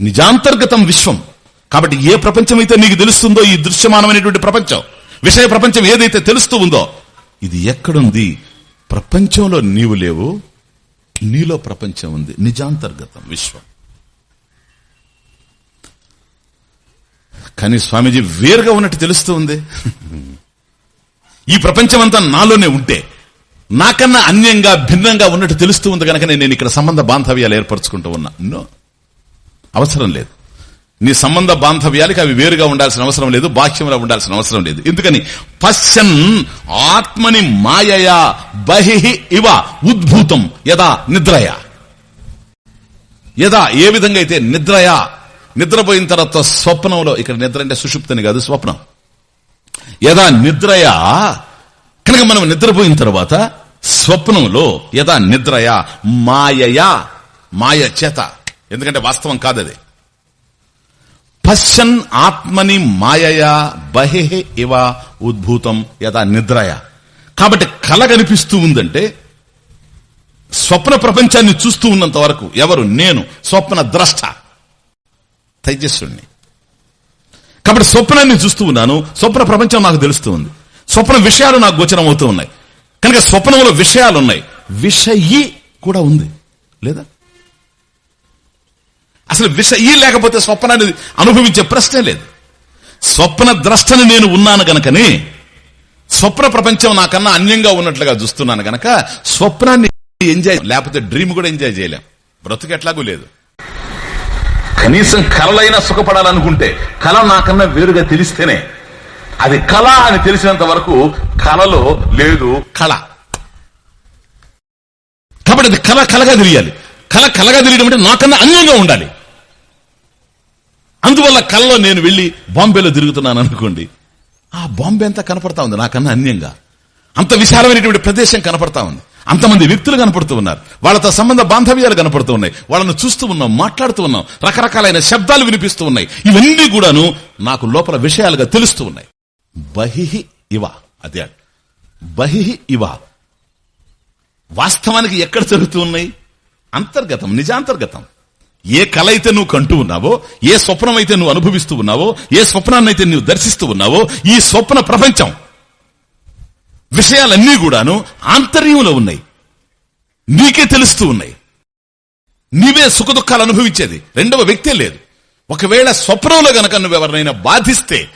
నిజాంతర్గతం విశ్వం. కాబట్టి ఏ ప్రపంచం అయితే నీకు తెలుస్తుందో ఈ దృశ్యమానమైనటువంటి ప్రపంచం విషయ ప్రపంచం ఏదైతే తెలుస్తూ ఉందో ఇది ఎక్కడుంది? ప్రపంచంలో నీవు లేవు నీలో ప్రపంచం ఉంది. నిజాంతర్గతం విశ్వం. కానీ స్వామీజీ వేరుగా ఉన్నట్టు తెలుస్తూ ఉంది. ఈ ప్రపంచం అంతా నాలోనే ఉంటే నాకన్నా అన్యంగా భిన్నంగా ఉన్నట్టు తెలుస్తూ ఉంది కనుక నేను ఇక్కడ సంబంధ బాంధవ్యాలు ఏర్పరచుకుంటూ ఉన్నా. నో. అవసరం లేదు. నీ సంబంధ బాంధవ్యాలకి అవి వేరుగా ఉండాల్సిన అవసరం లేదు బాహ్యంలో ఉండాల్సిన అవసరం లేదు. ఎందుకని? పశ్చన్ ఆత్మని మాయయా బహి ఇవ ఉద్భూతం యదా నిద్రయ. యదా ఏ విధంగా అయితే నిద్రయ నిద్రపోయిన తర్వాత స్వప్నంలో ఇక్కడ నిద్ర అంటే సుషుప్తని కాదు స్వప్నం. యదా నిద్రయ కనుక మనం నిద్రపోయిన తర్వాత స్వప్నంలో యదా నిద్రయ మాయయా మాయ చేత. ఎందుకంటే వాస్తవం కాదది. పశ్చన్ ఆత్మని మాయయా బహే ఇవ ఉద్భూతం యథా నిద్రయ. కాబట్టి కల కనిపిస్తూ ఉందంటే స్వప్న ప్రపంచాన్ని చూస్తూ ఉన్నంత వరకు ఎవరు? నేను స్వప్న ద్రష్ట తేజస్సుణ్ణి కాబట్టి స్వప్నాన్ని చూస్తూ ఉన్నాను స్వప్న ప్రపంచం నాకు తెలుస్తూ ఉంది. స్వప్న విషయాలు నాకు గోచరం అవుతూ ఉన్నాయి. కనుక స్వప్నంలో విషయాలు ఉన్నాయి విషయి కూడా ఉంది లేదా? అసలు విషయి లేకపోతే స్వప్నాన్ని అనుభవించే ప్రశ్నే లేదు. స్వప్న ద్రష్టని నేను ఉన్నాను గనకని స్వప్న ప్రపంచం నాకన్నా అన్యంగా ఉన్నట్లుగా చూస్తున్నాను గనక స్వప్నాన్ని ఎంజాయ్ లేకపోతే డ్రీమ్ కూడా ఎంజాయ్ చేయలేం. బ్రతుకు ఎట్లాగూ లేదు. కనీసం కలలైనా సుఖపడాలనుకుంటే కళ నాకన్నా వేరుగా తెలిస్తేనే అది కళ అని తెలిసినంత వరకు కళలో లేదు కళ. కాబట్టి అది కళ కలగా తెలియాలి. కళ కలగా తెలియడం అంటే నాకన్నా అన్యంగా ఉండాలి. అందువల్ల కళ్ళలో నేను వెళ్ళి బాంబేలో తిరుగుతున్నాను అనుకోండి. ఆ బాంబే అంతా కనపడతా ఉంది నాకన్నా అన్యంగా. అంత విశాలమైనటువంటి ప్రదేశం కనపడతా ఉంది. అంతమంది వ్యక్తులు కనపడుతూ ఉన్నారు. వాళ్ళతో సంబంధ బాంధవ్యాలు కనపడుతూ ఉన్నాయి. వాళ్ళని చూస్తూ ఉన్నాం మాట్లాడుతూ ఉన్నాం. రకరకాలైన శబ్దాలు వినిపిస్తూ ఉన్నాయి. ఇవన్నీ కూడాను నాకు లోపల విషయాలుగా తెలుస్తూ ఉన్నాయి. బహిహి ఇవ అదే బహిహి ఇవ. వాస్తవానికి ఎక్కడ జరుగుతూ ఉన్నాయి? అంతర్గతం నిజాంతర్గతం. ఏ కళ అయితే నువ్వు కంటూ ఉన్నావో ఏ స్వప్నం అయితే నువ్వు అనుభవిస్తూ ఉన్నావో ఏ స్వప్నాన్ని అయితే నువ్వు దర్శిస్తూ ఉన్నావో ఈ స్వప్న ప్రపంచం. విషయాలన్నీ కూడాను ఆంతర్యంలో ఉన్నాయి. నీకే తెలుస్తూ ఉన్నాయి. నీవే సుఖ దుఃఖాలు అనుభవించేది. రెండవ వ్యక్తే లేదు. ఒకవేళ స్వప్నంలో గనక నువ్వు ఎవరినైనా బాధిస్తే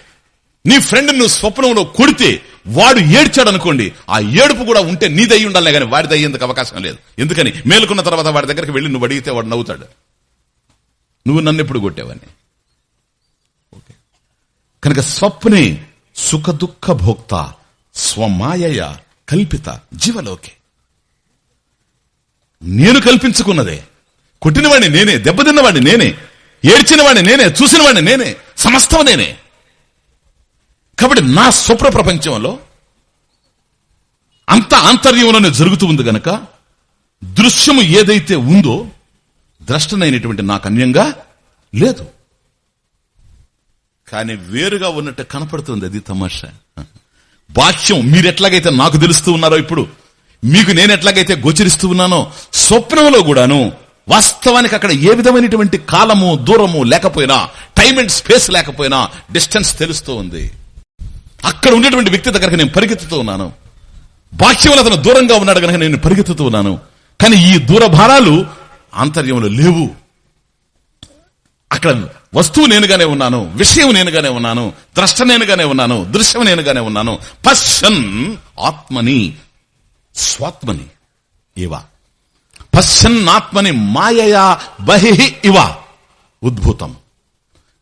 నీ ఫ్రెండ్ నువ్వు స్వప్నంలో కొడితే వాడు ఏడ్చాడు అనుకోండి ఆ ఏడుపు కూడా ఉంటే నీదయ్యి ఉండాలి కానీ వాడిది అయ్యేందుకు అవకాశం లేదు. ఎందుకని? మేలుకున్న తర్వాత వాడి దగ్గరికి వెళ్ళి నువ్వు అడిగితే వాడు నవ్వుతాడు. నువ్వు నన్ను ఎప్పుడు కొట్టావని ఓకే కనుక స్వప్నే సుఖ దుఃఖ భోక్త స్వమాయ కల్పిత జీవలోకే. నేను కల్పించుకున్నదే. కొట్టినవాడిని నేనే దెబ్బతిన్నవాడిని నేనే ఏడ్చినవాడిని నేనే చూసినవాడిని నేనే సమస్తం నేనే. కాబట్టి నా స్వప్న ప్రపంచంలో అంత ఆంతర్యంలోనే జరుగుతూ ఉంది గనక దృశ్యము ఏదైతే ఉందో ద్రష్టనైనటువంటి నాకు అన్యంగా లేదు. కానీ వేరుగా ఉన్నట్టు కనపడుతుంది అది తమాషా. బాహ్యం మీరెట్లాగైతే నాకు తెలుస్తూ ఉన్నారో ఇప్పుడు మీకు నేను ఎట్లాగైతే గోచరిస్తూ ఉన్నానో స్వప్నంలో కూడాను వాస్తవానికి అక్కడ ఏ విధమైనటువంటి కాలము దూరము లేకపోయినా టైం అండ్ స్పేస్ లేకపోయినా డిస్టెన్స్ తెలుస్తూ ఉంది. అక్కడ ఉండేటువంటి వ్యక్తి దగ్గరకు నేను పరిగెత్తుతూ ఉన్నాను. బాహ్యంలో అతను దూరంగా ఉన్నాడు కనుక నేను పరిగెత్తుతూ ఉన్నాను. కానీ ఈ దూరభారాలు ఆంతర్యంలో లేవు. అక్కడ వస్తువు నేనుగానే ఉన్నాను విషయం నేనుగానే ఉన్నాను ద్రష్ట నేనుగానే ఉన్నాను దృశ్యం నేనుగానే ఉన్నాను. పశ్చన్ ఆత్మని స్వాత్మని ఇవ. పశ్చన్ ఆత్మని మాయయా బహి ఇవ. ఉద్భూతం.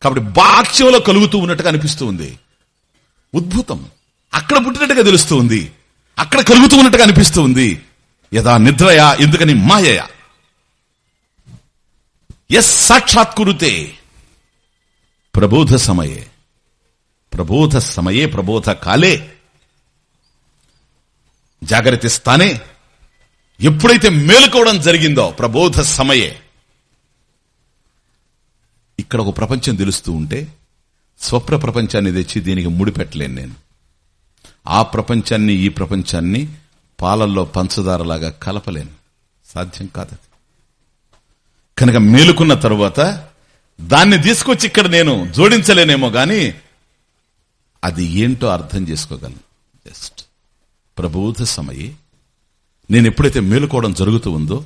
కాబట్టి బాక్ష్యంలో కలుగుతూ ఉన్నట్టుగా అనిపిస్తూ ఉంది. ఉద్భూతం. అక్కడ పుట్టినట్టుగా తెలుస్తూ ఉంది. అక్కడ కలుగుతూ ఉన్నట్టుగా అనిపిస్తూ ఉంది. యథా నిద్రయా ఎందుకని మాయయా? ఎస్ సాక్షాత్కురుతే ప్రబోధ సమయే. ప్రబోధ సమయే ప్రబోధ కాలే. జాగ్రత్త స్థానే. ఎప్పుడైతే మేలుకోవడం జరిగిందో ప్రబోధ సమయే. ఇక్కడ ఒక ప్రపంచం తెలుస్తూ ఉంటే స్వప్న ప్రపంచాన్ని తెచ్చి దీనికి ముడిపెట్టలేను నేను. ఆ ప్రపంచాన్ని ఈ ప్రపంచాన్ని పాలల్లో పంచదారలాగా కలపలేను. సాధ్యం కాదది. కనుక మేలుకున్న తరువాత దాన్ని తీసుకొచ్చి ఇక్కడ నేను జోడించలేనేమో గాని అది ఏంటో అర్థం చేసుకోగలను. జస్ట్ ప్రబోధ సమయే. నేను ఎప్పుడైతే మేలుకోవడం జరుగుతూ ఉందో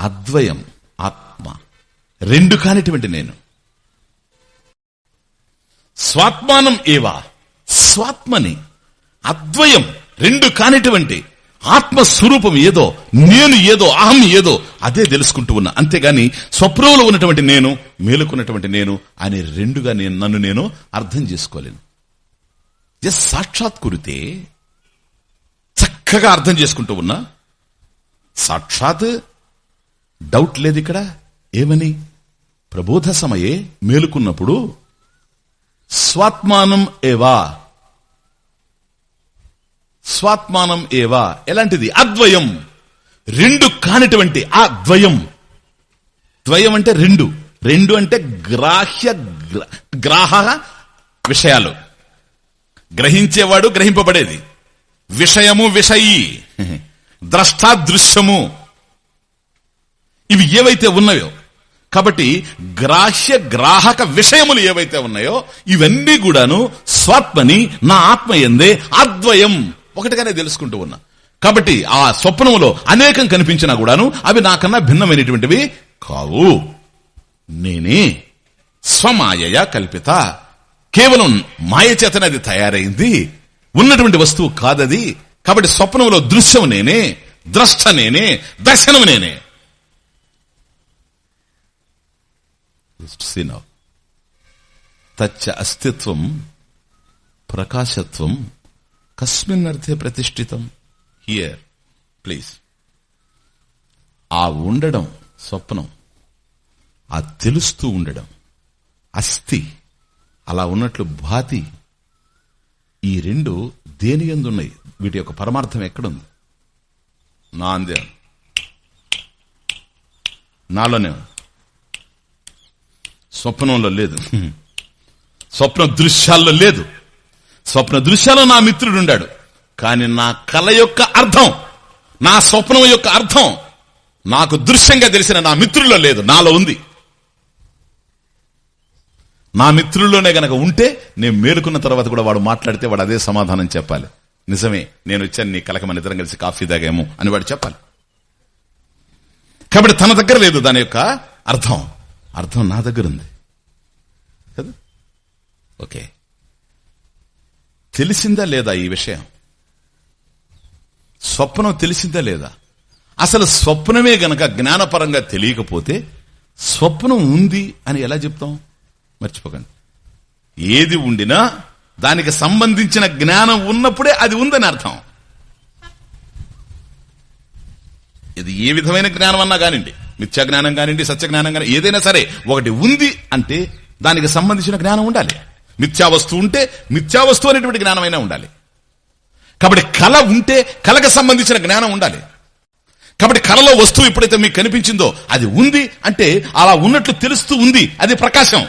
అద్వయం ఆత్మ రెండు కానిటువంటి నేను. స్వాత్మానం ఏవా? స్వాత్మని అద్వయం రెండు కానిటువంటి ఆత్మస్వరూపం ఏదో నేను ఏదో అహం ఏదో అదే తెలుసుకుంటూ ఉన్నా. అంతేగాని స్వప్నంలో ఉన్నటువంటి నేను మేలుకున్నటువంటి నేను అనే రెండుగా నేను నన్ను నేను అర్థం చేసుకోలేను. జస్ట్ సాక్షాత్కరితే చక్కగా అర్థం చేసుకుంటూ ఉన్నా సాక్షాత్ డౌట్ లేదు ఇక్కడ. ఏమని? ప్రబోధ సమయే మేలుకున్నప్పుడు స్వాత్మానం ఏవా? స్వాత్మానం ఏవా? ఎలాంటిది? అద్వయం. రెండు కానిటువంటి ఆ ద్వయం ద్వయం అంటే రెండు. రెండు అంటే గ్రాహ్య గ్రాహ విషయాలు. గ్రహించేవాడు గ్రహింపబడేది. విషయము విషయీ. ద్రష్టాదృశ్యము ఇవి ఏవైతే ఉన్నాయో. కాబట్టి గ్రాహ్య గ్రాహక విషయములు ఏవైతే ఉన్నాయో ఇవన్నీ కూడాను స్వాత్మని నా ఆత్మ ఎందే అద్వయం. ఒకటిగానే తెలుసుకుంటూ ఉన్నా. కాబట్టి ఆ స్వప్నములో అనేకం కనిపించినా కూడాను అవి నాకన్నా భిన్నమైనటువంటివి కావు. నేనే స్వమాయ కల్పిత. కేవలం మాయ చేతనే అది తయారైంది. ఉన్నటువంటి వస్తువు కాదది. కాబట్టి స్వప్నంలో దృశ్యం నేనే ద్రష్ట నేనే దర్శనం నేనే. తచ్చ అస్తిత్వం ప్రకాశత్వం కస్మిన్ అర్థే ప్రతిష్ఠితం హియర్ ప్లీజ్ ఆ ఉండడం స్వప్నం. ఆ తెలుస్తూ ఉండడం. అస్థి. అలా ఉన్నట్లు భాతి. ఈ రెండు దేని ఎందున్నాయి? వీటి యొక్క పరమార్థం ఎక్కడుంది? నా అందే నాలోనే. స్వప్నంలో లేదు. (laughs) స్వప్న దృశ్యాల్లో లేదు. స్వప్న దృశ్యాల్లో నా మిత్రుడు ఉండాడు కానీ నా కళ యొక్క అర్థం నా స్వప్నం యొక్క అర్థం నాకు దృశ్యంగా తెలిసిన నా మిత్రుల్లో లేదు నాలో ఉంది. నా మిత్రుల్లోనే గనక ఉంటే నేను మేలుకున్న తర్వాత కూడా వాడు మాట్లాడితే వాడు అదే సమాధానం చెప్పాలి. నిజమే నేను వచ్చాను నీ కలక మన ఇద్దరం కలిసి కాఫీ తాగాము అని వాడు చెప్పాలి. కాబట్టి తన దగ్గర లేదు దాని యొక్క అర్థం. అర్థం నా దగ్గర ఉంది. కదా? ఓకే. తెలిసిందా లేదా ఈ విషయం? స్వప్నం తెలిసిందా లేదా? అసలు స్వప్నమే గనక జ్ఞానపరంగా తెలియకపోతే స్వప్నం ఉంది అని ఎలా చెప్తాం? మర్చిపోకండి. ఏది ఉండినా దానికి సంబంధించిన జ్ఞానం ఉన్నప్పుడే అది ఉందని అర్థం. ఇది ఏ విధమైన జ్ఞానం అన్నా కానివ్వండి. మిథ్యా జ్ఞానం కానివ్వండి సత్య జ్ఞానం కానీ ఏదైనా సరే ఒకటి ఉంది అంటే దానికి సంబంధించిన జ్ఞానం ఉండాలి. మిథ్యావస్తు ఉంటే మిథ్యావస్తు అనేటువంటి జ్ఞానమైనా ఉండాలి. కాబట్టి కళ ఉంటే కళకు సంబంధించిన జ్ఞానం ఉండాలి. కాబట్టి కళలో వస్తువు ఎప్పుడైతే మీకు కనిపించిందో అది ఉంది అంటే అలా ఉన్నట్లు తెలుస్తూ ఉంది. అది ప్రకాశం.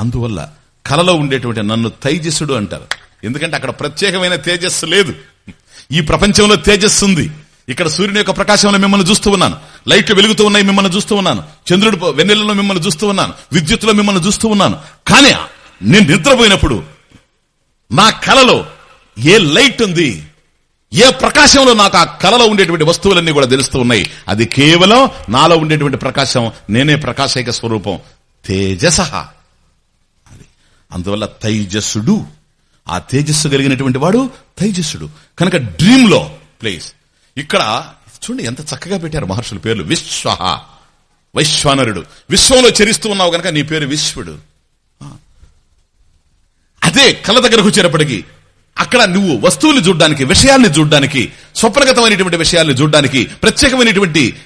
అందువల్ల కళలో ఉండేటువంటి నన్ను తైజస్సుడు అంటారు. ఎందుకంటే అక్కడ ప్రత్యేకమైన తేజస్సు లేదు. ఈ ప్రపంచంలో తేజస్సు ఉంది. ఇక్కడ సూర్యుని యొక్క ప్రకాశంలో మిమ్మల్ని చూస్తూ ఉన్నాను. లైట్లు వెలుగుతూ ఉన్నాయి మిమ్మల్ని చూస్తూ ఉన్నాను. చంద్రుడు వెన్నెలలో మిమ్మల్ని చూస్తూ ఉన్నాను. విద్యుత్తులో మిమ్మల్ని చూస్తూ ఉన్నాను. కానీ నేను నిద్రపోయినప్పుడు నా కలలో ఏ లైట్ ఉంది? ఏ ప్రకాశంలో నాకు ఆ కలలో ఉండేటువంటి వస్తువులన్నీ కూడా తెలుస్తూ ఉన్నాయి. అది కేవలం నాలో ఉండేటువంటి ప్రకాశం నేనే ప్రకాశైక స్వరూపం. తేజస. అది. అందువల్ల తైజస్సుడు. ఆ తేజస్సు కలిగినటువంటి వాడు తైజస్సుడు. కనుక డ్రీమ్లో ప్లేస్ ఇక్కడ చూడండి ఎంత చక్కగా పెట్టారు మహర్షుల పేర్లు. విశ్వ. వైశ్వానరుడు. విశ్వంలో చరిస్తూ ఉన్నావు గనక నీ పేరు విశ్వడు. అదే కళ్ళ దగ్గరకు వచ్చేటప్పటికి అక్కడ నువ్వు వస్తువులు చూడ్డానికి విషయాల్ని చూడ్డానికి స్వప్నగతమైనటువంటి విషయాల్ని చూడ్డానికి ప్రత్యేకమైనటువంటి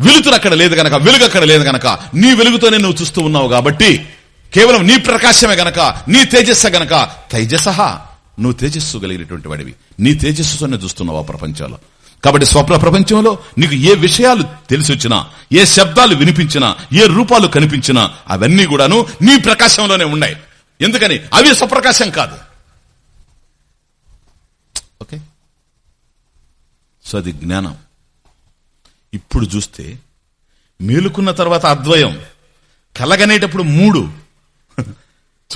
వెలుతురు అక్కడ లేదు గనక వెలుగు అక్కడ లేదు గనక నీ వెలుగుతోనే నువ్వు చూస్తూ ఉన్నావు కాబట్టి కేవలం నీ ప్రకాశమే గనక నీ తేజస్స గనక తేజస నువ్వు తేజస్సు కలిగినటువంటి వాడివి. నీ తేజస్సుతోనే చూస్తున్నావు ఆ ప్రపంచంలో. కాబట్టి స్వప్న ప్రపంచంలో నీకు ఏ విషయాలు తెలిసి వచ్చినా ఏ శబ్దాలు వినిపించినా ఏ రూపాలు కనిపించినా అవన్నీ కూడాను నీ ప్రకాశంలోనే ఉన్నాయి. ఎందుకని? అవి స్వప్రకాశం కాదు. ఓకే? సో అది జ్ఞానం. ఇప్పుడు చూస్తే మేలుకున్న తర్వాత అద్వయం కలగనేటప్పుడు మూడు. (laughs)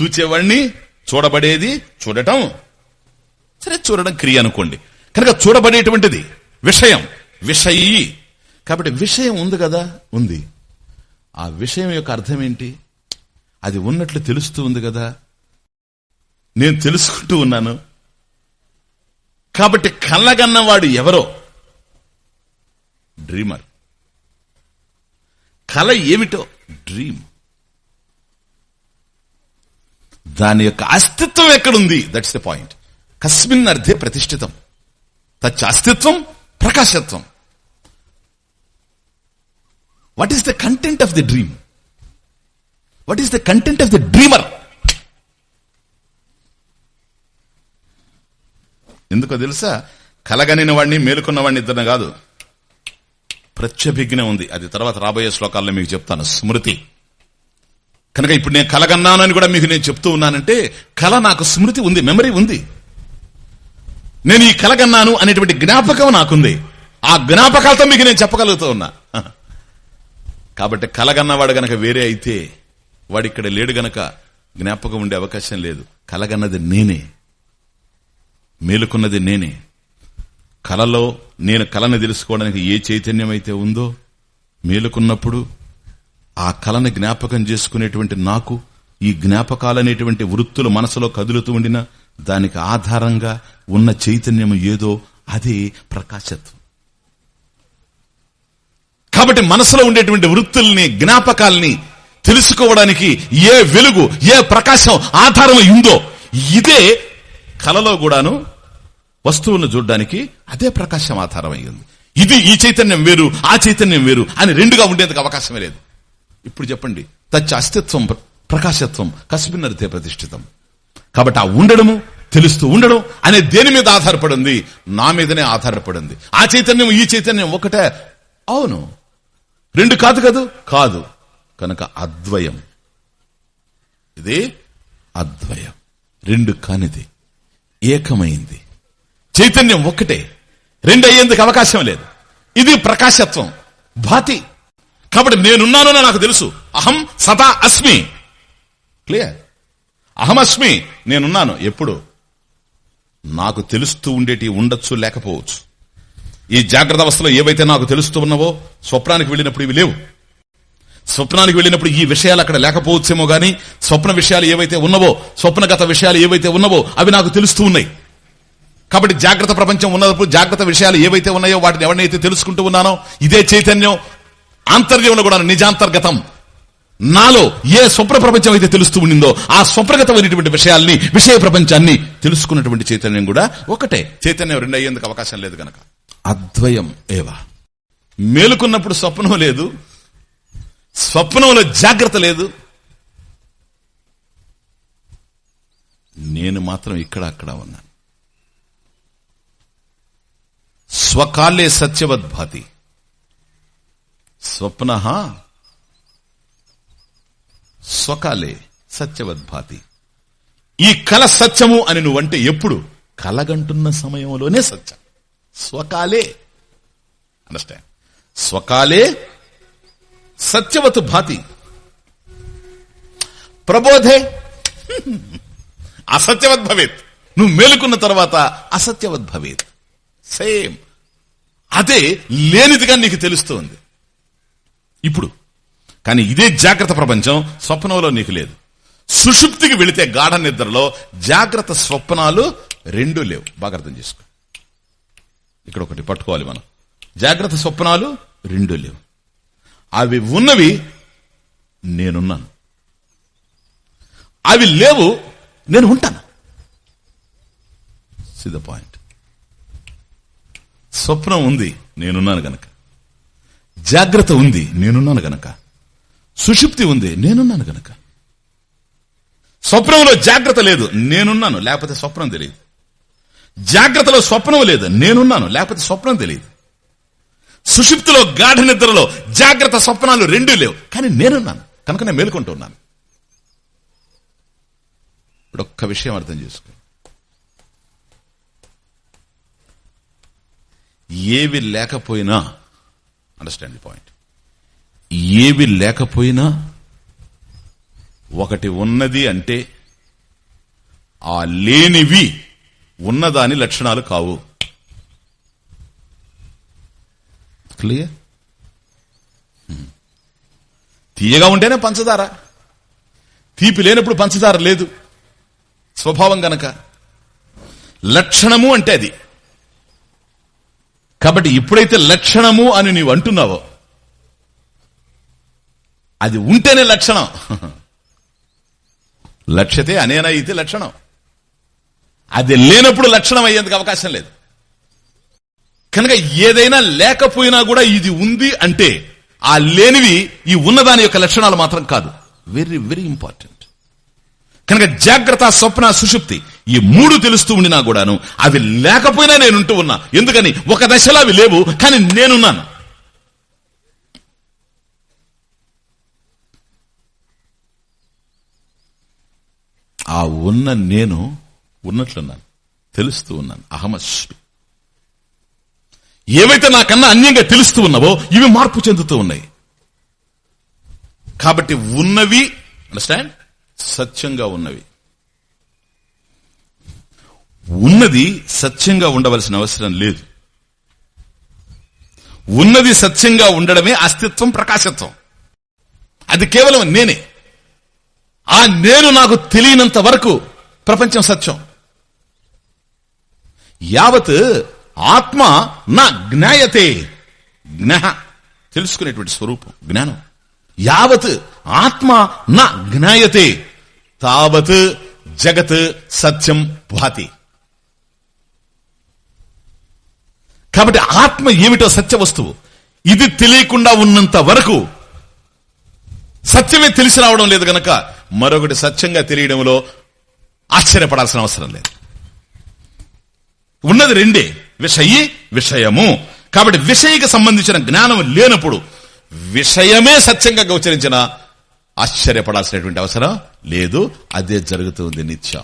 చూచేవాడిని చూడబడేది చూడటం. సరే చూడడం క్రియ అనుకోండి. కనుక చూడబడేటువంటిది విషయం. విషయీ. కాబట్టి విషయం ఉంది కదా? ఉంది. ఆ విషయం యొక్క అర్థం ఏంటి అది ఉన్నట్లు తెలుస్తూ ఉంది కదా? నేను తెలుసుకుంటూ ఉన్నాను. కాబట్టి కళ్ళగన్నవాడు ఎవరో? డ్రీమర్. కళ ఏమిటో? డ్రీమ్. దాని యొక్క అస్తిత్వం ఎక్కడుంది? That's the point. కస్మిన్ అర్థే ప్రతిష్ఠితం. తచ్చ అస్తిత్వం ప్రకాశత్వం. What is the content of the dream what is the content of the dreamer ఎందుకో తెలుసా? కలగనిన వాడిని మేలుకున్న వాడిని ఇద్దరిని కాదు. ప్రత్యభిజ్ఞ ఉంది. అది తర్వాత రాబోయే శ్లోకాల్లో మీకు చెప్తాను. స్మృతి. కనుక ఇప్పుడు నేను కలగన్నానని కూడా మీకు నేను చెప్తూ ఉన్నానంటే కళ నాకు స్మృతి ఉంది మెమరీ ఉంది. నేను ఈ కలగన్నాను అనేటువంటి జ్ఞాపకం నాకుంది. ఆ జ్ఞాపకాలతో మీకు నేను చెప్పగలుగుతూ ఉన్నా కాబట్టి కలగన్నవాడు గనక వేరే అయితే వాడు ఇక్కడ లేడు గనక జ్ఞాపకం ఉండే అవకాశం లేదు. కలగన్నది నేనే. మేలుకున్నది నేనే. కలలో నేను కళను తెలుసుకోవడానికి ఏ చైతన్యం అయితే ఉందో మేలుకున్నప్పుడు ఆ కళను జ్ఞాపకం చేసుకునేటువంటి నాకు ఈ జ్ఞాపకాలనేటువంటి వృత్తులు మనసులో కదులుతూ ఉండిన దానికి ఆధారంగా ఉన్న చైతన్యం ఏదో అదే ప్రకాశత్వం. కాబట్టి మనసులో ఉండేటువంటి వృత్తుల్ని జ్ఞాపకాల్ని తెలుసుకోవడానికి ఏ వెలుగు ఏ ప్రకాశం ఆధారం ఉందో ఇదే కలలో కూడాను వస్తువులను చూడడానికి అదే ప్రకాశం ఆధారం ఉంది. ఇది ఈ చైతన్యం వేరు ఆ చైతన్యం వేరు అని రెండుగా ఉండేందుకు అవకాశమే లేదు. ఇప్పుడు చెప్పండి తచ్చ అస్తిత్వం ప్రకాశత్వం కస్మిన్నరితే ప్రతిష్ఠితం. కాబట్టి ఆ ఉండడము తెలుస్తూ ఉండడం అనే దేని మీద ఆధారపడింది? నా మీదనే ఆధారపడింది. ఆ చైతన్యం ఈ చైతన్యం ఒకటే. అవును. రెండు కాదు కదూ? కాదు. కనుక అద్వయం. ఇది అద్వయం. రెండు కానిది. ఏకమైంది. చైతన్యం ఒక్కటే రెండు అయ్యేందుకు అవకాశం లేదు. ఇది ప్రకాశత్వం. భాతి. కాబట్టి నేనున్నానో నాకు తెలుసు. అహం సదా అస్మి. క్లియర్? అహమస్మి నేనున్నాను ఎప్పుడు? నాకు తెలుస్తూ ఉండేటి ఉండొచ్చు లేకపోవచ్చు. ఈ జాగ్రత్త అవస్థలో ఏవైతే నాకు తెలుస్తూ ఉన్నావో స్వప్నానికి వెళ్ళినప్పుడు ఇవి లేవు. స్వప్నానికి వెళ్ళినప్పుడు ఈ విషయాలు అక్కడ లేకపోవచ్చేమో గాని స్వప్న విషయాలు ఏవైతే ఉన్నవో స్వప్నగత విషయాలు ఏవైతే ఉన్నవో అవి నాకు తెలుస్తూ ఉన్నాయి. కాబట్టి జాగ్రత్త ప్రపంచం ఉన్నప్పుడు జాగ్రత్త విషయాలు ఏవైతే ఉన్నాయో వాటిని ఎవరినైతే తెలుసుకుంటూ ఉన్నానో ఇదే చైతన్యం ఆంతర్యంలో కూడా నిజాంతర్గతం. నాలో ఏ స్వప్న ప్రపంచం అయితే తెలుస్తూ ఉండిందో ఆ స్వప్రగతమైనటువంటి విషయాల్ని విషయ ప్రపంచాన్ని తెలుసుకున్నటువంటి చైతన్యం కూడా ఒకటే. చైతన్యం రెండు అయ్యేందుకు అవకాశం లేదు గనక. అద్వయం ఏవా? మేలుకున్నప్పుడు స్వప్నం లేదు. స్వప్నంలో జాగ్రత్త లేదు. నేను మాత్రం ఇక్కడ అక్కడ ఉన్నాను. స్వకాలే సత్యవద్భాతి. స్వప్న స్వకాలే సత్యవద్భాతి. ఈ కల సత్యము అని నువ్వంటే ఎప్పుడు కలగంటున్న సమయంలోనే సత్యం. స్వకాలే. అండర్స్టాండ్ స్వకాలే సత్యవత్ భాతి. ప్రబోధే. అసత్యవద్ భవేత్. నువ్వు మేలుకున్న తర్వాత అసత్యవద్ భవేత్. సేమ్. అదే లేనిదిగా నీకు తెలుస్తుంది. ఇప్పుడు కానీ ఇదే జాగ్రత్త ప్రపంచం స్వప్నంలో నీకు లేదు. సుషుప్తికి వెళితే గాఢ నిద్రలో జాగ్రత్త స్వప్నాలు రెండు లేవు. బాగా అర్థం చేసుకో. ఇక్కడ ఒకటి పట్టుకోవాలి మనం. జాగ్రత్త స్వప్నాలు రెండు లేవు. అవి ఉన్నవి నేనున్నాను. అవి లేవు నేను ఉంటాను. సి ద పాయింట్ స్వప్నం ఉంది నేనున్నాను గనక. జాగ్రత్త ఉంది నేనున్నాను గనక. సుషుప్తి ఉంది నేనున్నాను గనక. స్వప్నంలో జాగ్రత్త లేదు నేనున్నాను లేకపోతే స్వప్నం తెలియదు. జాగ్రత్తలో స్వప్నం లేదు నేనున్నాను లేకపోతే స్వప్నం తెలియదు. సుషుప్తిలో గాఢ నిద్రలో జాగ్రత్త స్వప్నాలు రెండూ లేవు కానీ నేనున్నాను కనుక నేను మేలుకుంటున్నాను ఇప్పుడు ఒక్క విషయం అర్థం చేసుకో. ఏవి లేకపోయినా అండర్స్టాండ్ పాయింట్ ఏవి లేకపోయినా ఒకటి ఉన్నది అంటే ఆ లేనివి ఉన్నదాని లక్షణాలు కావు. Clear hmm. తీయగా ఉంటేనే పంచదార. తీపి లేనప్పుడు పంచదార లేదు. స్వభావం గనక. లక్షణము అంటే అది. కాబట్టి ఇప్పుడైతే లక్షణము అని నీవు అంటున్నావో అది ఉంటేనే లక్షణం. లక్ష్యతే అనేనా ఇది లక్షణం. అది లేనప్పుడు లక్షణం అయ్యేందుకు అవకాశం లేదు. కనుక ఏదైనా లేకపోయినా కూడా ఇది ఉంది అంటే ఆ లేనివి ఈ ఉన్నదాని యొక్క లక్షణాలు మాత్రం కాదు. Very very important. కనుక జాగ్రత్త స్వప్న సుషుప్తి ఈ మూడు తెలుస్తూ ఉండినా కూడాను అవి లేకపోయినా నేనుంటూ ఉన్నా. ఎందుకని? ఒక దశలో అవి లేవు కానీ నేనున్నాను. ఆ ఉన్న నేను ఉన్నట్లున్నాను తెలుస్తూ ఉన్నాను. అహమస్మి ఏవైతే నాకన్నా అన్యంగా తెలుస్తూ ఉన్నావో ఇవి మార్పు చెందుతూ ఉన్నాయి. కాబట్టి ఉన్నవి అండర్స్టాండ్ సత్యంగా ఉన్నవి. ఉన్నది సత్యంగా ఉండవలసిన అవసరం లేదు. ఉన్నది సత్యంగా ఉండడమే అస్తిత్వం ప్రకాశత్వం. అది కేవలం నేనే. ఆ నేను నాకు తెలియనంత వరకు ప్రపంచం సత్యం. యావత్ ఆత్మ నా జ్ఞాయతే. జ్ఞహ. తెలుసుకునేటువంటి స్వరూపం జ్ఞానం. యావత్ ఆత్మ నా జ్ఞాయతే. తావత్ జగత్ సత్యం భాతి. కాబట్టి ఆత్మ ఏమిటో సత్య వస్తువు? ఇది తెలియకుండా ఉన్నంత వరకు సత్యమే తెలిసి రావడం లేదు గనక మరొకటి సత్యంగా తెలియడంలో ఆశ్చర్యపడాల్సిన అవసరం లేదు. ఉన్నది రెండే. విషయి విషయము. కాబట్టి విషయకి సంబంధించిన జ్ఞానం లేనప్పుడు విషయమే సత్యంగా గోచరించిన ఆశ్చర్యపడాల్సినటువంటి అవసరం లేదు. అదే జరుగుతుంది నిత్యం.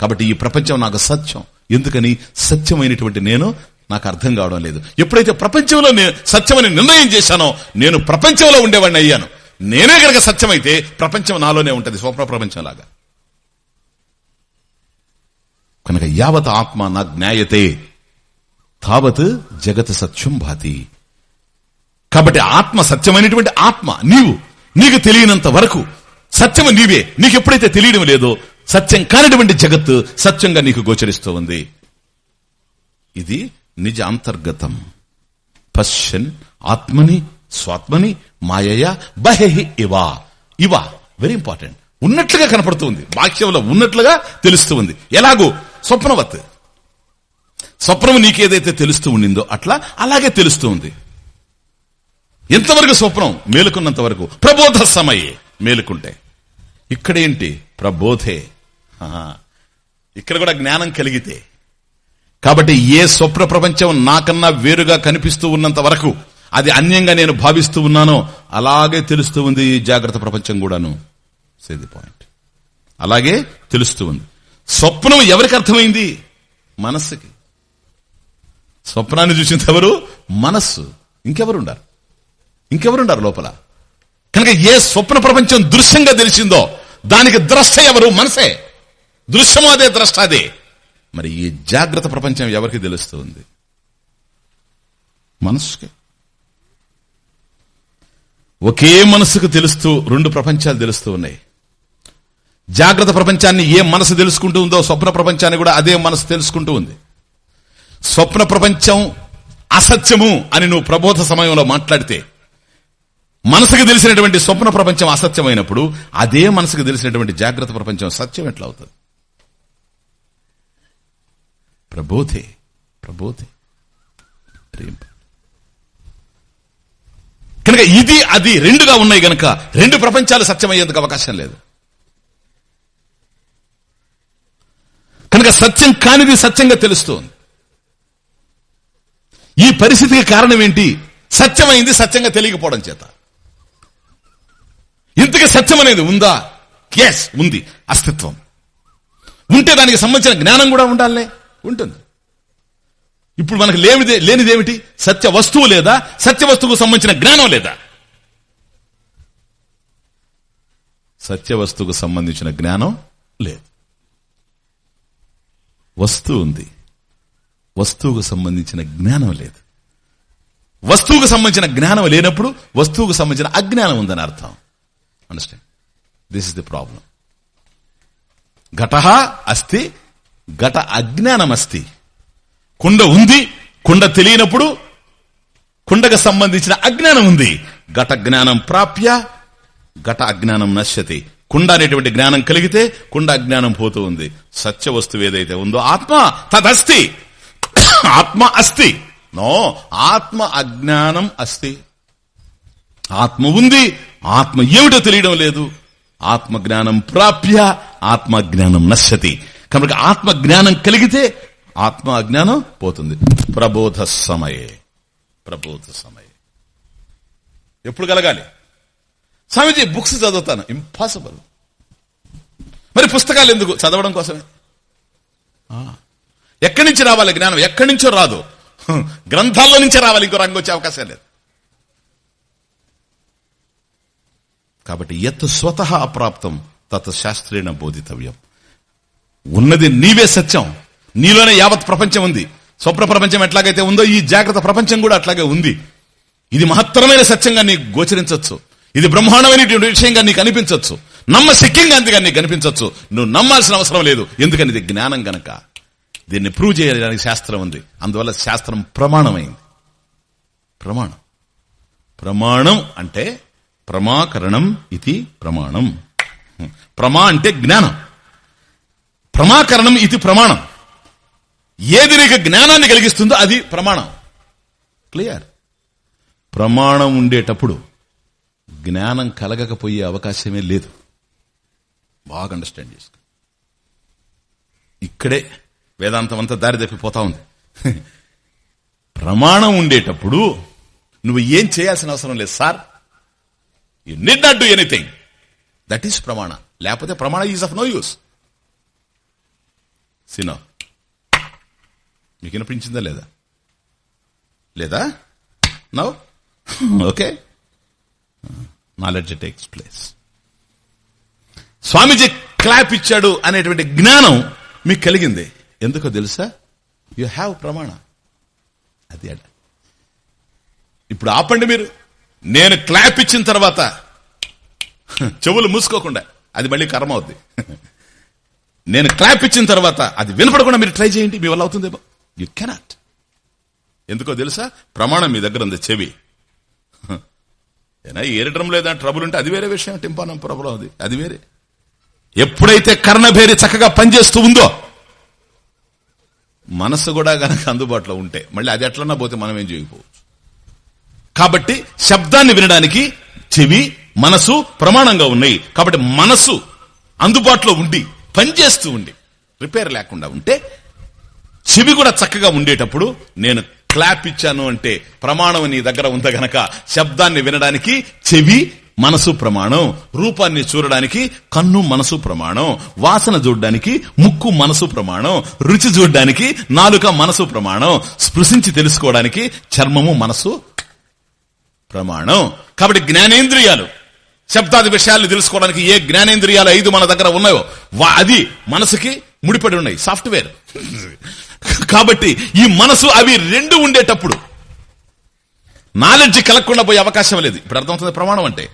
కాబట్టి ఈ ప్రపంచం నాకు సత్యం. ఎందుకని? సత్యమైనటువంటి నేను నాకు అర్థం కావడం లేదు. ఎప్పుడైతే ప్రపంచంలో నేను సత్యమని నిర్ణయం చేశానో నేను ప్రపంచంలో ఉండేవాడిని అయ్యాను. నేనే గనక సత్యమైతే ప్రపంచం నాలోనే ఉంటుంది స్వప్న ప్రపంచం లాగా కనుక యావత్ ఆత్మ నా జ్ఞాయతే తావత్ జగత్ సత్యం భాతి. కాబట్టి ఆత్మ సత్యమైనటువంటి ఆత్మ నీవు. నీకు తెలియనంత వరకు సత్యము నీవే. నీకు ఎప్పుడైతే తెలియడం లేదో సత్యం కానిటువంటి జగత్తు సత్యంగా నీకు గోచరిస్తూ ఉంది. ఇది నిజ అంతర్గతం పశ్యన్ ఆత్మని స్వాత్మని మాయయ బహెహి ఇవా. ఇవా వెరీ ఇంపార్టెంట్ ఉన్నట్లుగా కనపడుతుంది వాక్యంలో ఉన్నట్లుగా తెలుస్తూ ఉంది. ఎలాగో? స్వప్నవత్. స్వప్నం నీకేదైతే తెలుస్తూ ఉండిందో అట్లా అలాగే తెలుస్తూ ఉంది. ఎంతవరకు స్వప్నం? మేలుకున్నంత వరకు. ప్రబోధ సమయే మేలుకుంటే. ఇక్కడేంటి ప్రబోధే. ఆహా. ఇక్కడ కూడా జ్ఞానం కలిగితే. కాబట్టి ఏ స్వప్న ప్రపంచం నాకన్నా వేరుగా కనిపిస్తూ ఉన్నంత వరకు అది అన్యంగా నేను భావిస్తూ ఉన్నానో అలాగే తెలుస్తూ ఉంది ఈ జాగ్రత్త ప్రపంచం కూడాను. సేది పాయింట్ అలాగే తెలుస్తూ ఉంది. స్వప్నం ఎవరికి అర్థమైంది? మనస్సుకి. స్వప్నాన్ని చూసింది ఎవరు? మనస్సు. ఇంకెవరుండారు? ఇంకెవరుండారు లోపల? కనుక ఏ స్వప్న ప్రపంచం దృశ్యంగా తెలిసిందో దానికి ద్రష్ట ఎవరు? మనసే. దృశ్యము అదే ద్రష్ట అదే. మరి ఈ జాగ్రత్త ప్రపంచం ఎవరికి తెలుస్తూ ఉంది? మనస్సుకి. ఒకే మనసుకు తెలుస్తూ రెండు ప్రపంచాలు తెలుస్తూ ఉన్నాయి. జాగ్రత్త ప్రపంచాన్ని ఏ మనసు తెలుసుకుంటూ ఉందో స్వప్న ప్రపంచాన్ని కూడా అదే మనసు తెలుసుకుంటూ ఉంది. స్వప్న ప్రపంచం అసత్యము అని నువ్వు ప్రబోధ సమయంలో మాట్లాడితే మనసుకు తెలిసినటువంటి స్వప్న ప్రపంచం అసత్యమైనప్పుడు అదే మనసుకు తెలిసినటువంటి జాగ్రత్త ప్రపంచం సత్యం ఎట్లా అవుతుంది? ప్రబోధే ప్రబోధే ప్రేమ. కనుక ఇది అది రెండుగా ఉన్నాయి గనక రెండు ప్రపంచాలు సత్యమయ్యేందుకు అవకాశం లేదు. కనుక సత్యం కానిది సత్యంగా తెలుస్తుంది. ఈ పరిస్థితికి కారణం ఏంటి సత్యమైంది సత్యంగా తెలియకపోవడం చేత. ఇంతకీ సత్యం అనేది ఉందా? ఎస్ ఉంది. అస్తిత్వం. ఉంటే దానికి సంబంధించిన జ్ఞానం కూడా ఉండాలే ఉంటుంది. ఇప్పుడు మనకు లేనిదే లేనిదేమిటి? సత్య వస్తువు లేదా? సత్య వస్తువుకు సంబంధించిన జ్ఞానం లేదా? సత్య వస్తువుకు సంబంధించిన జ్ఞానం లేదు. వస్తువు ఉంది. వస్తువుకు సంబంధించిన జ్ఞానం లేదు. వస్తువుకు సంబంధించిన జ్ఞానం లేనప్పుడు వస్తువుకు సంబంధించిన అజ్ఞానం ఉందని అర్థం. Understand this is the problem ఘట అస్తి ఘట అజ్ఞానం అస్తి కుండ ఉంది కుండ తెలియనప్పుడు కుండకు సంబంధించిన అజ్ఞానం ఉంది. ఘట జ్ఞానం ప్రాప్య ఘట అజ్ఞానం నశ్యతి. కుండ అనేటువంటి జ్ఞానం కలిగితే కుండ అజ్ఞానం పోతూ ఉంది. సత్య వస్తువు ఏదైతే ఉందో ఆత్మ తదస్తి. ఆత్మ అస్తి. నో ఆత్మ అజ్ఞానం అస్తి. ఆత్మ ఉంది ఆత్మ ఏమిటో తెలియడం లేదు. ఆత్మ జ్ఞానం ప్రాప్య ఆత్మ జ్ఞానం నశ్యతి. కాబట్టి ఆత్మ జ్ఞానం కలిగితే ఆత్మ అజ్ఞానం పోతుంది. ప్రబోధ సమయే. ప్రబోధ సమయే. ఎప్పుడు కలగాలి? స్వామిజీ బుక్స్ చదువుతాను. ఇంపాసిబుల్ మరి పుస్తకాలు ఎందుకు? చదవడం కోసమే. ఆ. ఎక్కడి నుంచి రావాలి జ్ఞానం? ఎక్కడి నుంచో రాదు. గ్రంథాల్లో నుంచే రావాలి. ఇంకో రంగు వచ్చే అవకాశం లేదు. కాబట్టి ఎత్ స్వతహ అప్రాప్తం తత్ శాస్త్రీణ బోధితవ్యం. ఉన్నది నీవే సత్యం. నీలోనే యావత్ ప్రపంచం ఉంది. స్వప్న ప్రపంచం ఎట్లాగైతే ఉందో ఈ జాగ్రత్త ప్రపంచం కూడా అట్లాగే ఉంది. ఇది మహత్తరమైన సత్యంగా నీకు గోచరించవచ్చు ఇది బ్రహ్మాండమైనటువంటి విషయంగా నీకు అనిపించవచ్చు నమ్మశక్యంగా అంతగా నీకు కనిపించవచ్చు నువ్వు నమ్మాల్సిన అవసరం లేదు. ఎందుకని? ఇది జ్ఞానం గనక. దీన్ని ప్రూవ్ చేయడానికి శాస్త్రం ఉంది. అందువల్ల శాస్త్రం ప్రమాణమైంది. ప్రమాణం. ప్రమాణం అంటే ప్రమాకరణం ఇది ప్రమాణం. ప్రమా అంటే జ్ఞానం. ప్రమాకరణం ఇది ప్రమాణం. ఏది నీకు జ్ఞానాన్ని కలిగిస్తుందో అది ప్రమాణం. క్లియర్? ప్రమాణం ఉండేటప్పుడు జ్ఞానం కలగకపోయే అవకాశమే లేదు. బాగా అండర్స్టాండ్ చేసుకో. ఇక్కడే వేదాంతం అంతా దారి తప్పిపోతా ఉంది. ప్రమాణం ఉండేటప్పుడు నువ్వు ఏం చేయాల్సిన అవసరం లేదు sir. You need not do anything that is ప్రమాణ. లేకపోతే ప్రమాణ ఈజ్ ఆఫ్ నో యూస్ సినో మీకు వినిపించిందా లేదా? లేదా? Now okay. Knowledge takes place. Swamiji clap ఇచ్చాడు అనేటువంటి జ్ఞానం మీకు కలిగింది. ఎందుకో తెలుసా? యు హ్యావ్ ప్రమాణ. అది అడ. ఇప్పుడు ఆపండి మీరు. నేను క్లాప్ ఇచ్చిన తర్వాత చెవులు మూసుకోకుండా అది మళ్ళీ కర్మ అవుద్ది. నేను క్లాప్ ఇచ్చిన తర్వాత అది వినపడకుండా మీరు ట్రై చేయండి మీ వల్ల అవుతుందేమో. యు కెనాట్ ఎందుకో తెలుసా? ప్రమాణం మీ దగ్గర ఉంది చెవి. ఏనా ఏరడం లేదా ట్రబుల్ ఉంటే అది వేరే విషయం టింపానం ప్రాబ్లం అది. అది వేరే. ఎప్పుడైతే కర్ణభేరి చక్కగా పనిచేస్తూ ఉందో మనసు కూడా గనక అందుబాటులో ఉంటే మళ్ళీ అది ఎట్లన్నా పోతే మనం ఏం చేయకపోవచ్చు. కాబట్టి శబ్దాన్ని వినడానికి చెవి మనసు ప్రమాణంగా ఉన్నాయి. కాబట్టి మనసు అందుబాటులో ఉండి పనిచేస్తూ ఉండి రిపేర్ లేకుండా ఉంటే చెవి కూడా చక్కగా ఉండేటప్పుడు నేను క్లాప్ ఇచ్చాను అంటే ప్రమాణం నీ దగ్గర ఉంద గనక శబ్దాన్ని వినడానికి చెవి మనసు ప్రమాణం రూపాన్ని చూడడానికి కన్ను మనసు ప్రమాణం వాసన చూడడానికి ముక్కు మనసు ప్రమాణం రుచి చూడడానికి నాలుక మనసు ప్రమాణం స్పృశించి తెలుసుకోవడానికి చర్మము మనసు ప్రమాణం. కాబట్టి జ్ఞానేంద్రియాలు శబ్దాది విషయాలు తెలుసుకోవడానికి ఏ జ్ఞానేంద్రియాలు ఐదు మన దగ్గర ఉన్నాయో అది మనసుకి ముడిపడి ఉన్నాయి సాఫ్ట్వేర్. కాబట్టి ఈ మనసు అవి రెండు ఉండేటప్పుడు. నాలెడ్జ్ కలగకుండా పోయే అవకాశం లేదు. ఇప్పుడు అర్థమవుతుంది ప్రమాణం అంటే.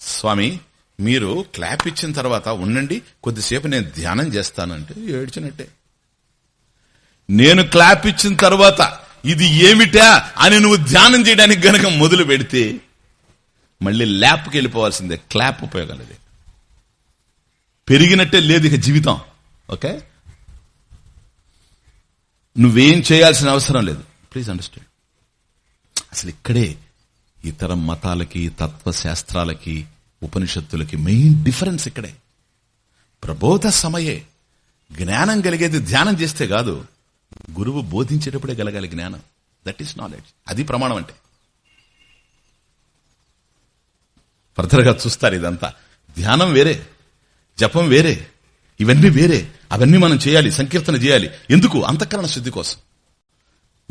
స్వామి మీరు క్లాప్ ఇచ్చిన తర్వాత ఉండండి కొద్దిసేపు నేను ధ్యానం చేస్తానంటే ఏడ్చినట్టే. నేను క్లాప్ ఇచ్చిన తర్వాత ఇది ఏమిటా అని నువ్వు ధ్యానం చేయడానికి గనక మొదలు పెడితే మళ్ళీ ల్యాప్కి వెళ్ళిపోవాల్సిందే. క్లాప్ ఉపయోగాలు పెరిగినట్టే లేదు ఇక జీవితం. ఓకే? నువ్వేం చేయాల్సిన అవసరం లేదు. ప్లీజ్ అండర్స్టాండ్ అసలు ఇక్కడే ఇతర మతాలకి తత్వశాస్త్రాలకి ఉపనిషత్తులకి మెయిన్ డిఫరెన్స్ ఇక్కడే. ప్రబోధ సమయే. జ్ఞానం కలిగేది ధ్యానం చేస్తే కాదు గురువు బోధించేటప్పుడే కలగాలి జ్ఞానం. దట్ ఈస్ నాలెడ్జ్ అది ప్రమాణం అంటే. ఫర్దర్గా చూస్తారు ఇదంతా. ధ్యానం వేరే. జపం వేరే. ఇవన్నీ వేరే. అవన్నీ మనం చేయాలి సంకీర్తన చేయాలి. ఎందుకు? అంతఃకరణ శుద్ధి కోసం.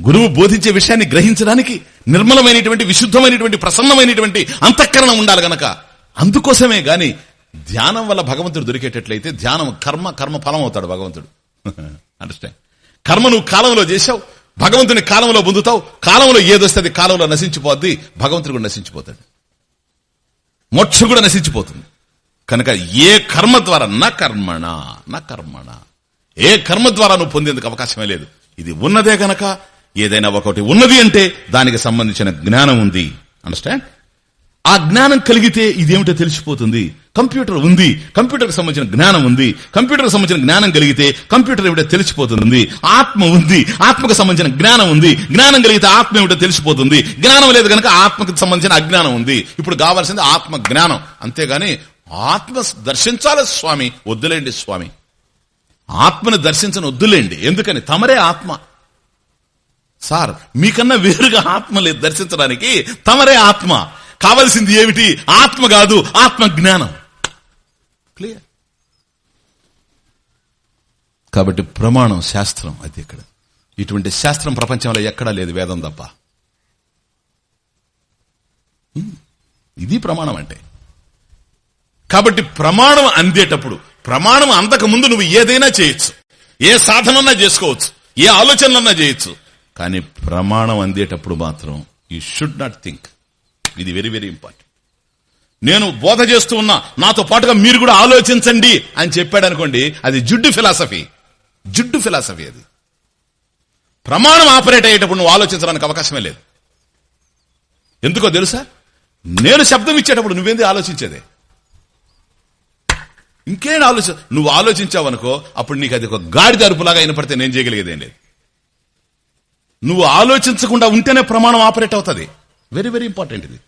గురువు బోధించే విషయాన్ని గ్రహించడానికి నిర్మలమైనటువంటి విశుద్ధమైనటువంటి ప్రసన్నమైనటువంటి అంతఃకరణ ఉండాలి గనక. అందుకోసమే గాని ధ్యానం వల్ల భగవంతుడు దొరికేటట్లయితే ధ్యానం కర్మ కర్మ ఫలం అవుతాడు భగవంతుడు. అండర్స్టాండ్ కర్మ నువ్వు కాలంలో చేశావు భగవంతుని కాలంలో పొందుతావు కాలంలో ఏదొస్తుంది కాలంలో నశించిపోద్ది భగవంతుడు కూడా నశించిపోతాడు. మోక్ష కూడా నశించిపోతుంది. కనుక ఏ కర్మ ద్వారా నా కర్మణ నా కర్మణ. ఏ కర్మ ద్వారా నువ్వు పొందేందుకు అవకాశమే లేదు. ఇది ఉన్నదే గనక ఏదైనా ఒకటి ఉన్నది అంటే దానికి సంబంధించిన జ్ఞానం ఉంది. అండర్స్టాండ్ ఆ జ్ఞానం కలిగితే ఇదేమిటో తెలిసిపోతుంది. కంప్యూటర్ ఉంది. కంప్యూటర్కి సంబంధించిన జ్ఞానం ఉంది. కంప్యూటర్కి సంబంధించిన జ్ఞానం కలిగితే కంప్యూటర్ ఏమిటో తెలిసిపోతుంది. ఆత్మ ఉంది. ఆత్మకు సంబంధించిన జ్ఞానం ఉంది. జ్ఞానం కలిగితే ఆత్మ ఏమిటో తెలిసిపోతుంది. జ్ఞానం లేదు కనుక ఆత్మకు సంబంధించిన అజ్ఞానం ఉంది. ఇప్పుడు కావాల్సింది ఆత్మ జ్ఞానం అంతేగాని ఆత్మ దర్శించాలి స్వామి వద్దులేండి స్వామి. ఆత్మను దర్శించని వద్దులేండి. ఎందుకని? తమరే ఆత్మ. సార్ మీకన్నా వేరుగా ఆత్మ లేదు దర్శించడానికి తమరే ఆత్మ. కావలసింది ఏమిటి? ఆత్మ కాదు ఆత్మ జ్ఞానం క్లియర్? కాబట్టి ప్రమాణం శాస్త్రం అది ఇక్కడ. ఇటువంటి శాస్త్రం ప్రపంచంలో ఎక్కడా లేదు వేదం తప్ప. ఇది ప్రమాణం అంటే. కాబట్టి ప్రమాణం అందేటప్పుడు ప్రమాణం అందక ముందు నువ్వు ఏదైనా చేయొచ్చు. ఏ సాధనన్నా చేసుకోవచ్చు. ఏ ఆలోచనలన్నా చేయొచ్చు. కానీ ప్రమాణం అందేటప్పుడు మాత్రం యూ షుడ్ నాట్ థింక్ ఇది వెరీ వెరీ ఇంపార్టెంట్ నేను బోధ చేస్తూ ఉన్నా నాతో పాటుగా మీరు కూడా ఆలోచించండి అని చెప్పాడు అనుకోండి అది జుడ్డు ఫిలాసఫీ జుడ్డు ఫిలాసఫీ అది. ప్రమాణం ఆపరేట్ అయ్యేటప్పుడు నువ్వు ఆలోచించడానికి అవకాశమే లేదు. ఎందుకో తెలుసా? నేను శబ్దం ఇచ్చేటప్పుడు నువ్వేంది ఆలోచించేదే? ఇంకేం ఆలోచన నువ్వు ఆలోచించావు అనుకో అప్పుడు నీకు అది ఒక గాడి అరుపులాగా అయినపడితే నేను చేయగలిగేదేం లేదు. నువ్వు ఆలోచించకుండా ఉంటేనే ప్రమాణం ఆపరేట్ అవుతుంది. వెరీ వెరీ ఇంపార్టెంట్ ఇది.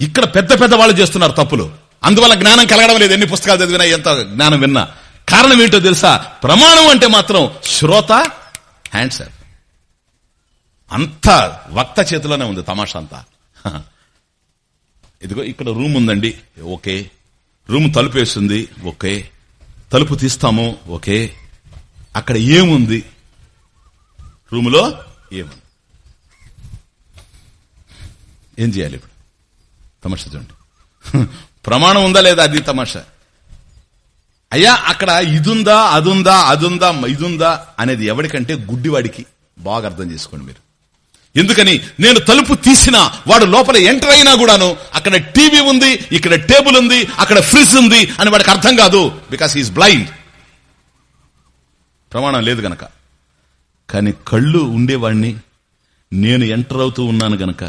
ఇక్కడ పెద్ద పెద్ద వాళ్ళు చేస్తున్నారు తప్పులు. అందువల్ల జ్ఞానం కలగడం లేదు. ఎన్ని పుస్తకాలు చదివినా ఎంత జ్ఞానం విన్నా. కారణం ఏంటో తెలుసా? ప్రమాణం అంటే మాత్రం శ్రోత హ్యాండ్సర్ అంతా వక్త చేతిలోనే ఉంది తమాషా అంతా. (laughs) ఇదిగో ఇక్కడ రూమ్ ఉందండి. ఓకే. రూమ్ తలుపు వేస్తుంది ఓకే. తలుపు తీస్తాము ఓకే. అక్కడ ఏముంది? రూములో ఏముంది? ఏం చేయాలి ఇప్పుడు? తమాషా చూడండి. (laughs) ప్రమాణం ఉందా లేదా అది తమాషా? అయ్యా అక్కడ ఇదుందా అదుందా అదుందా ఇదుందా అనేది ఎవరికంటే గుడ్డివాడికి బాగా అర్థం చేసుకోండి మీరు. ఎందుకని నేను తలుపు తీసినా వాడు లోపల ఎంటర్ అయినా కూడాను అక్కడ టీవీ ఉంది ఇక్కడ టేబుల్ ఉంది అక్కడ ఫ్రిడ్జ్ ఉంది అని వాడికి అర్థం కాదు. Because he's blind. ప్రమాణం లేదు గనక. కానీ కళ్ళు ఉండేవాణ్ణి. నేను ఎంటర్ అవుతూ ఉన్నాను గనక.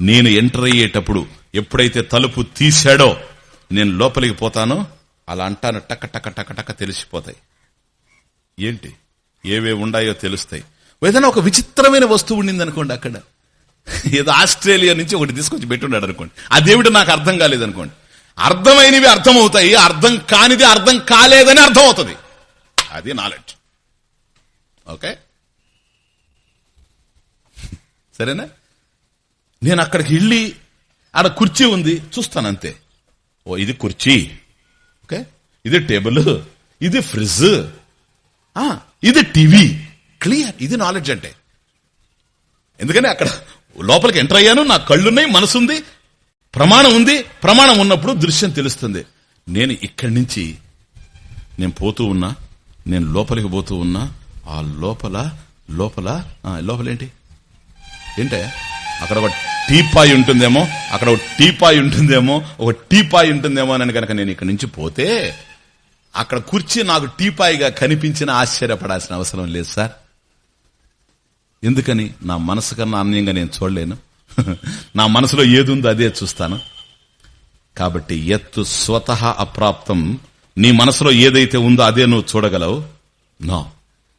నేను ఎంటర్ అయ్యేటప్పుడు ఎప్పుడైతే తలుపు తీశాడో నేను లోపలికి పోతానో అలా అంటాను టక్క టక్క టక్క టక్క తెలిసిపోతాయి. ఏంటి? ఏవే ఉండాయో తెలుస్తాయి. ఏదైనా ఒక విచిత్రమైన వస్తువు ఉండింది అనుకోండి అక్కడ. ఏదో ఆస్ట్రేలియా నుంచి ఒకటి తీసుకొచ్చి పెట్టున్నాడు అనుకోండి. అదేమిటో నాకు అర్థం కాలేదు అనుకోండి అర్థమైనవి అర్థమవుతాయి అర్థం కానిది అర్థం కాలేదని అర్థం అవుతుంది అది నాలెడ్జ్ ఓకే? సరేనా? నేను అక్కడికి వెళ్ళి ఆడ కుర్చీ ఉంది చూస్తాను అంతే ఓ ఇది కుర్చీ. ఓకే? ఇది టేబుల్. ఇది ఫ్రిడ్జ్ ఆ, ఇది టీవీ. క్లియర్. ఇది నాలెడ్జ్ అంటే. ఎందుకని అక్కడ లోపలికి ఎంటర్ అయ్యాను నా కళ్ళున్నాయి మనసుంది ప్రమాణం ఉంది. ప్రమాణం ఉన్నప్పుడు దృశ్యం తెలుస్తుంది. నేను ఇక్కడి నుంచి నేను పోతూ ఉన్నా నేను లోపలికి పోతూ ఉన్నా ఆ లోపల లోపల లోపలేంటి? ఏంటే? అక్కడ ఒక టీపాయ్ ఉంటుందేమో అక్కడ ఒక టీపాయ్ ఉంటుందేమో ఒక టీపాయ్ ఉంటుందేమో అని కనుక నేను ఇక్కడి నుంచి పోతే అక్కడ కుర్చీ నాకు టీపాయిగా కనిపించిన ఆశ్చర్యపడాల్సిన అవసరం లేదు సార్. ఎందుకని నా మనసు కన్నా అన్యంగా నేను చూడలేను? (laughs) నా మనసులో ఏది ఉందో అదే చూస్తాను. కాబట్టి ఎత్తు స్వతహ అప్రాప్తం. నీ మనసులో ఏదైతే ఉందో అదే నువ్వు చూడగలవు? నో.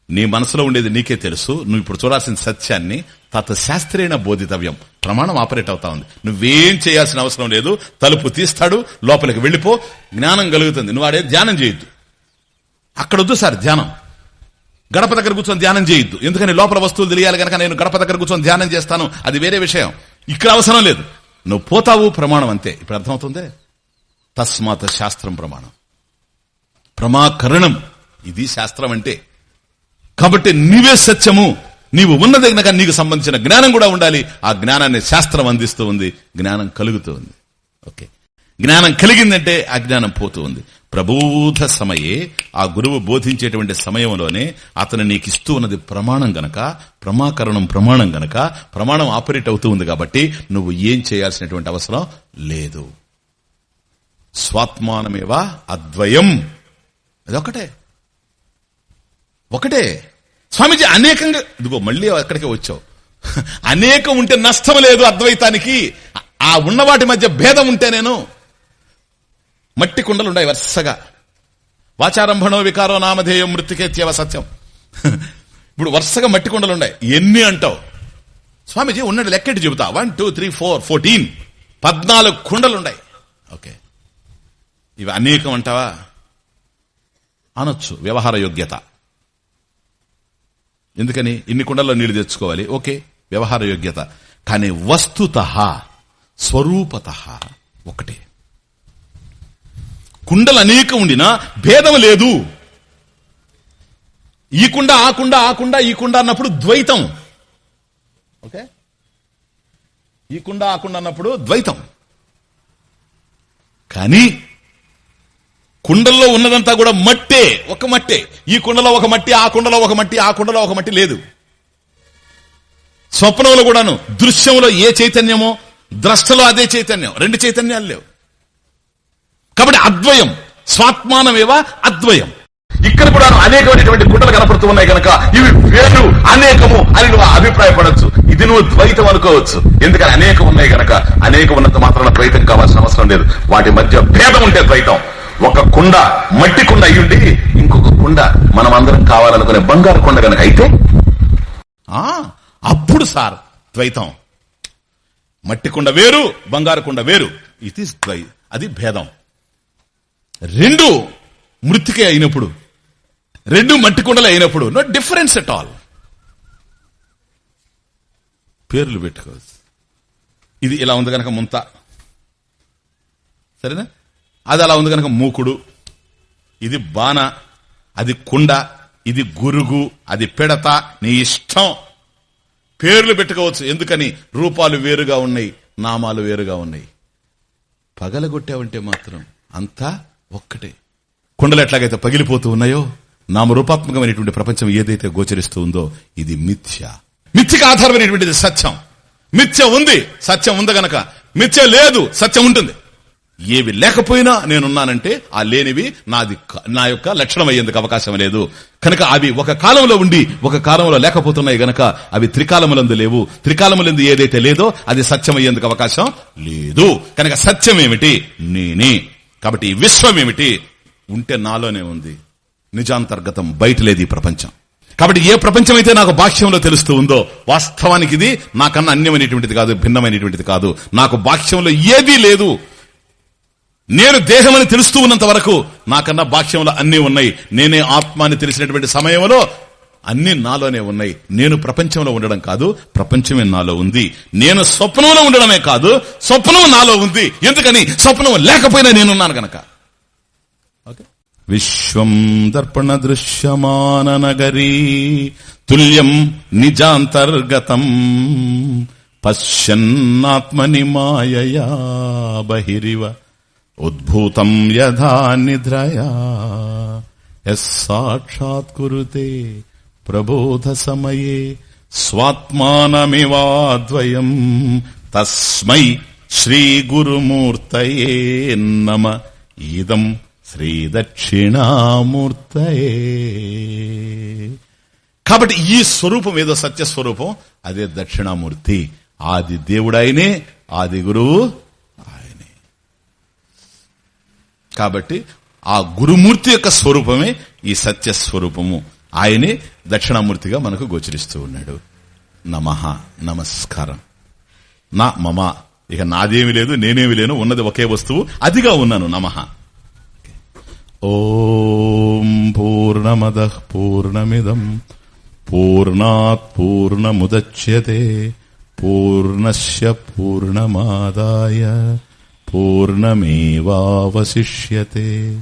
నీ మనసులో ఉండేది నీకే తెలుసు. నువ్వు ఇప్పుడు చూడాల్సిన సత్యాన్ని తత శాస్త్రీయ బోధితవ్యం. ప్రమాణం ఆపరేట్ అవుతా ఉంది. నువ్వేం చేయాల్సిన అవసరం లేదు. తలుపు తీస్తాడు. లోపలికి వెళ్ళిపో. జ్ఞానం కలుగుతుంది. నువ్వు ఆడే ధ్యానం చేయొద్దు. అక్కడొద్దు సార్ ధ్యానం. గడప దగ్గర కూర్చొని ధ్యానం చేయొద్దు. ఎందుకని లోపల వస్తువులు తెలియాలి కనుక నేను గడప దగ్గర కూర్చొని ధ్యానం చేస్తాను. అది వేరే విషయం. ఇక్కడ అవసరం లేదు. నువ్వు పోతావు ప్రమాణం అంతే. ఇప్పుడు అర్థమవుతుంది? తస్మాత్ శాస్త్రం ప్రమాణం. ప్రమాకరణం. ఇది శాస్త్రం అంటే. కాబట్టి నీవే సత్యము. నీవు ఉన్నది నీకు సంబంధించిన జ్ఞానం కూడా ఉండాలి. ఆ జ్ఞానాన్ని శాస్త్రం అందిస్తూ ఉంది. జ్ఞానం కలుగుతూ ఉంది. ఓకే. జ్ఞానం కలిగిందంటే అజ్ఞానం పోతూ ఉంది ప్రబోధ సమయే ఆ గురువు బోధించేటువంటి సమయంలోనే అతను నీకు ఇస్తూ ఉన్నది ప్రమాణం గనక ప్రమాకరణం ప్రమాణం గనక ప్రమాణం ఆపరేట్ అవుతూ ఉంది కాబట్టి నువ్వు ఏం చేయాల్సినటువంటి అవసరం లేదు. స్వాత్మానమేవా అద్వయం. అదొకటే ఒకటే. స్వామీజీ అనేకంగా ఇదిగో మళ్ళీ అక్కడికే వచ్చావు. (laughs) అనేకం ఉంటే నష్టం లేదు అద్వైతానికి. ఆ ఉన్నవాటి మధ్య భేదం ఉంటే నేను మట్టి కుండలు ఉన్నాయి వరుసగా. వాచారంభణో వికారో నామధేయం మృతికేత్యవ సత్యం. ఇప్పుడు వరుసగా మట్టి కుండలు ఉన్నాయి ఎన్ని అంటావు? స్వామీజీ ఉన్నట్టు లెక్కటి చెబుతా. One two three four fourteen పద్నాలుగు కుండలు ఉన్నాయి ఓకే. ఇవి అనేకం అంటావా? అనొచ్చు. వ్యవహార యోగ్యత. ఎందుకని? ఇన్ని కుండల్లో నీళ్ళు తెచ్చుకోవాలి. ఓకే. వ్యవహార యోగ్యత. కానీ వస్తుత స్వరూపత ఒకటే. కుండలు అనేక ఉండినా భేదం లేదు. ఈ కుండ ఆ కుండ ఆ కుండ ఈ కుండ అన్నప్పుడు ద్వైతం. ఓకే? ఈ కుండ ఆ కుండ అన్నప్పుడు ద్వైతం. కానీ కుండల్లో ఉన్నదంతా కూడా మట్టే ఒక మట్టే. ఈ కుండలో ఒక మట్టి ఆ కుండలో ఒక మట్టి ఆ కుండలో ఒక మట్టి లేదు. స్వప్నంలో కూడాను దృశ్యంలో ఏ చైతన్యమో ద్రష్టలో అదే చైతన్యం. రెండు చైతన్యాలు లేవు. కాబట్టి అద్వయం. స్వాత్మానమేవా అద్వయం. ఇక్కడ కూడా అనేకమైనటువంటి కుండలు కనపడుతూ ఉన్నాయి కనుక ఇవి వేరు అనేకము అని నువ్వు అభిప్రాయపడచ్చు. ఇది నువ్వు ద్వైతం అనుకోవచ్చు. ఎందుకని అనేకం ఉన్నాయి కనుక అనేకం ఉన్నంత మాత్రం ద్వైతం కావాల్సిన అవసరం లేదు. వాటి మధ్య భేదం ఉంటే ద్వైతం. ఒక కుండ మట్టి కుండ అయ్యుండి ఇంకొక కుండ మనం అందరం కావాలనుకునే బంగారు కుండ కనుక అయితే. అప్పుడు సార్ ద్వైతం. మట్టి కుండ వేరు బంగారు కుండ వేరు. ఇట్ ఈస్ ద్వై అది భేదం. రెండు మృతికే అయినప్పుడు రెండు మట్టి కుండలు అయినప్పుడు నో డిఫరెన్స్ ఎట్ ఆల్ పేర్లు పెట్టుకోవచ్చు. ఇది ఇలా ఉంది కనుక ముంత. సరేనా? అది అలా ఉంది కనుక మూకుడు. ఇది బాణ అది కుండ ఇది గురుగు అది పిడత నీ ఇష్టం. పేర్లు పెట్టుకోవచ్చు ఎందుకని? రూపాలు వేరుగా ఉన్నాయి నామాలు వేరుగా ఉన్నాయి. పగలగొట్టావంటే మాత్రం అంతా ఒక్కటే. కుండలు ఎట్లాగైతే పగిలిపోతూ ఉన్నాయో నామరూపాత్మకమైనటువంటి ప్రపంచం ఏదైతే గోచరిస్తూ ఉందో ఇది మిథ్య. మిథ్యకు ఆధారమైనటువంటిది సత్యం. మిథ్య ఉంది సత్యం ఉంది గనక. మిథ్య లేదు సత్యం ఉంటుంది. ఏవి లేకపోయినా నేనున్నానంటే ఆ లేనివి నాది నా యొక్క లక్షణం అయ్యేందుకు అవకాశం లేదు. కనుక అవి ఒక కాలంలో ఉండి ఒక కాలంలో లేకపోతున్నాయి గనక అవి త్రికాలములందు లేవు. త్రికాలములందు ఏదైతే లేదో అది సత్యం అయ్యేందుకు అవకాశం లేదు. కనుక సత్యం ఏమిటి నేనే. కాబట్టి ఈ విశ్వం ఏమిటి? ఉంటే నాలోనే ఉంది. నిజాంతర్గతం బయట లేదు ఈ ప్రపంచం. కాబట్టి ఏ ప్రపంచం అయితే నాకు బాహ్యంలో తెలుస్తూ ఉందో వాస్తవానికి ఇది నాకన్నా అన్యమైనటువంటిది కాదు భిన్నమైనటువంటిది కాదు. నాకు బాహ్యంలో ఏదీ లేదు. నేను దేహమని తెలుస్తూ ఉన్నంత వరకు నాకన్నా బాహ్యంలో అన్నీ ఉన్నాయి. నేనే ఆత్మ అని తెలిసినటువంటి సమయంలో అన్ని నాలోనే ఉన్నాయి. నేను ప్రపంచంలో ఉండడం కాదు ప్రపంచమే నాలో ఉంది. నేను స్వప్నంలో ఉండడమే కాదు స్వప్నం నాలో ఉంది. ఎందుకని? స్వప్నం లేకపోయినా నేనున్నాను గనక. విశ్వం దర్పణ దృశ్యమాన నగరీ తుల్యం నిజాంతర్గతం పశ్యన్నాత్మని మాయయా బహిరివ ఉద్భూతం యథా నిద్రయా సాక్షాత్కురుతే ప్రబోధ సమయే స్వాత్మానమివాద్వయం తస్మై శ్రీ గురుమూర్తయే నమ ఇదం శ్రీ దక్షిణామూర్తయే కాబట్టి ఈ స్వరూపం ఏదో సత్యస్వరూపం అదే దక్షిణామూర్తి. ఆది దేవుడాయనే ఆది గురువు ఆయనే. కాబట్టి ఆ గురుమూర్తి యొక్క స్వరూపమే ఈ సత్య స్వరూపము ఆయనే దక్షిణామూర్తిగా మనకు గోచరిస్తూ ఉన్నాడు. నమహ నమస్కారం. నా మమ ఇక నాదేమి లేదు నేనేమి లేను ఉన్నది ఒకే వస్తువు అదిగా ఉన్నాను నమ. ఓం పూర్ణమద పూర్ణమిదం పూర్ణాత్ పూర్ణముద్యతే పూర్ణస్ పూర్ణమాదాయ పూర్ణమేవాశిష్యతే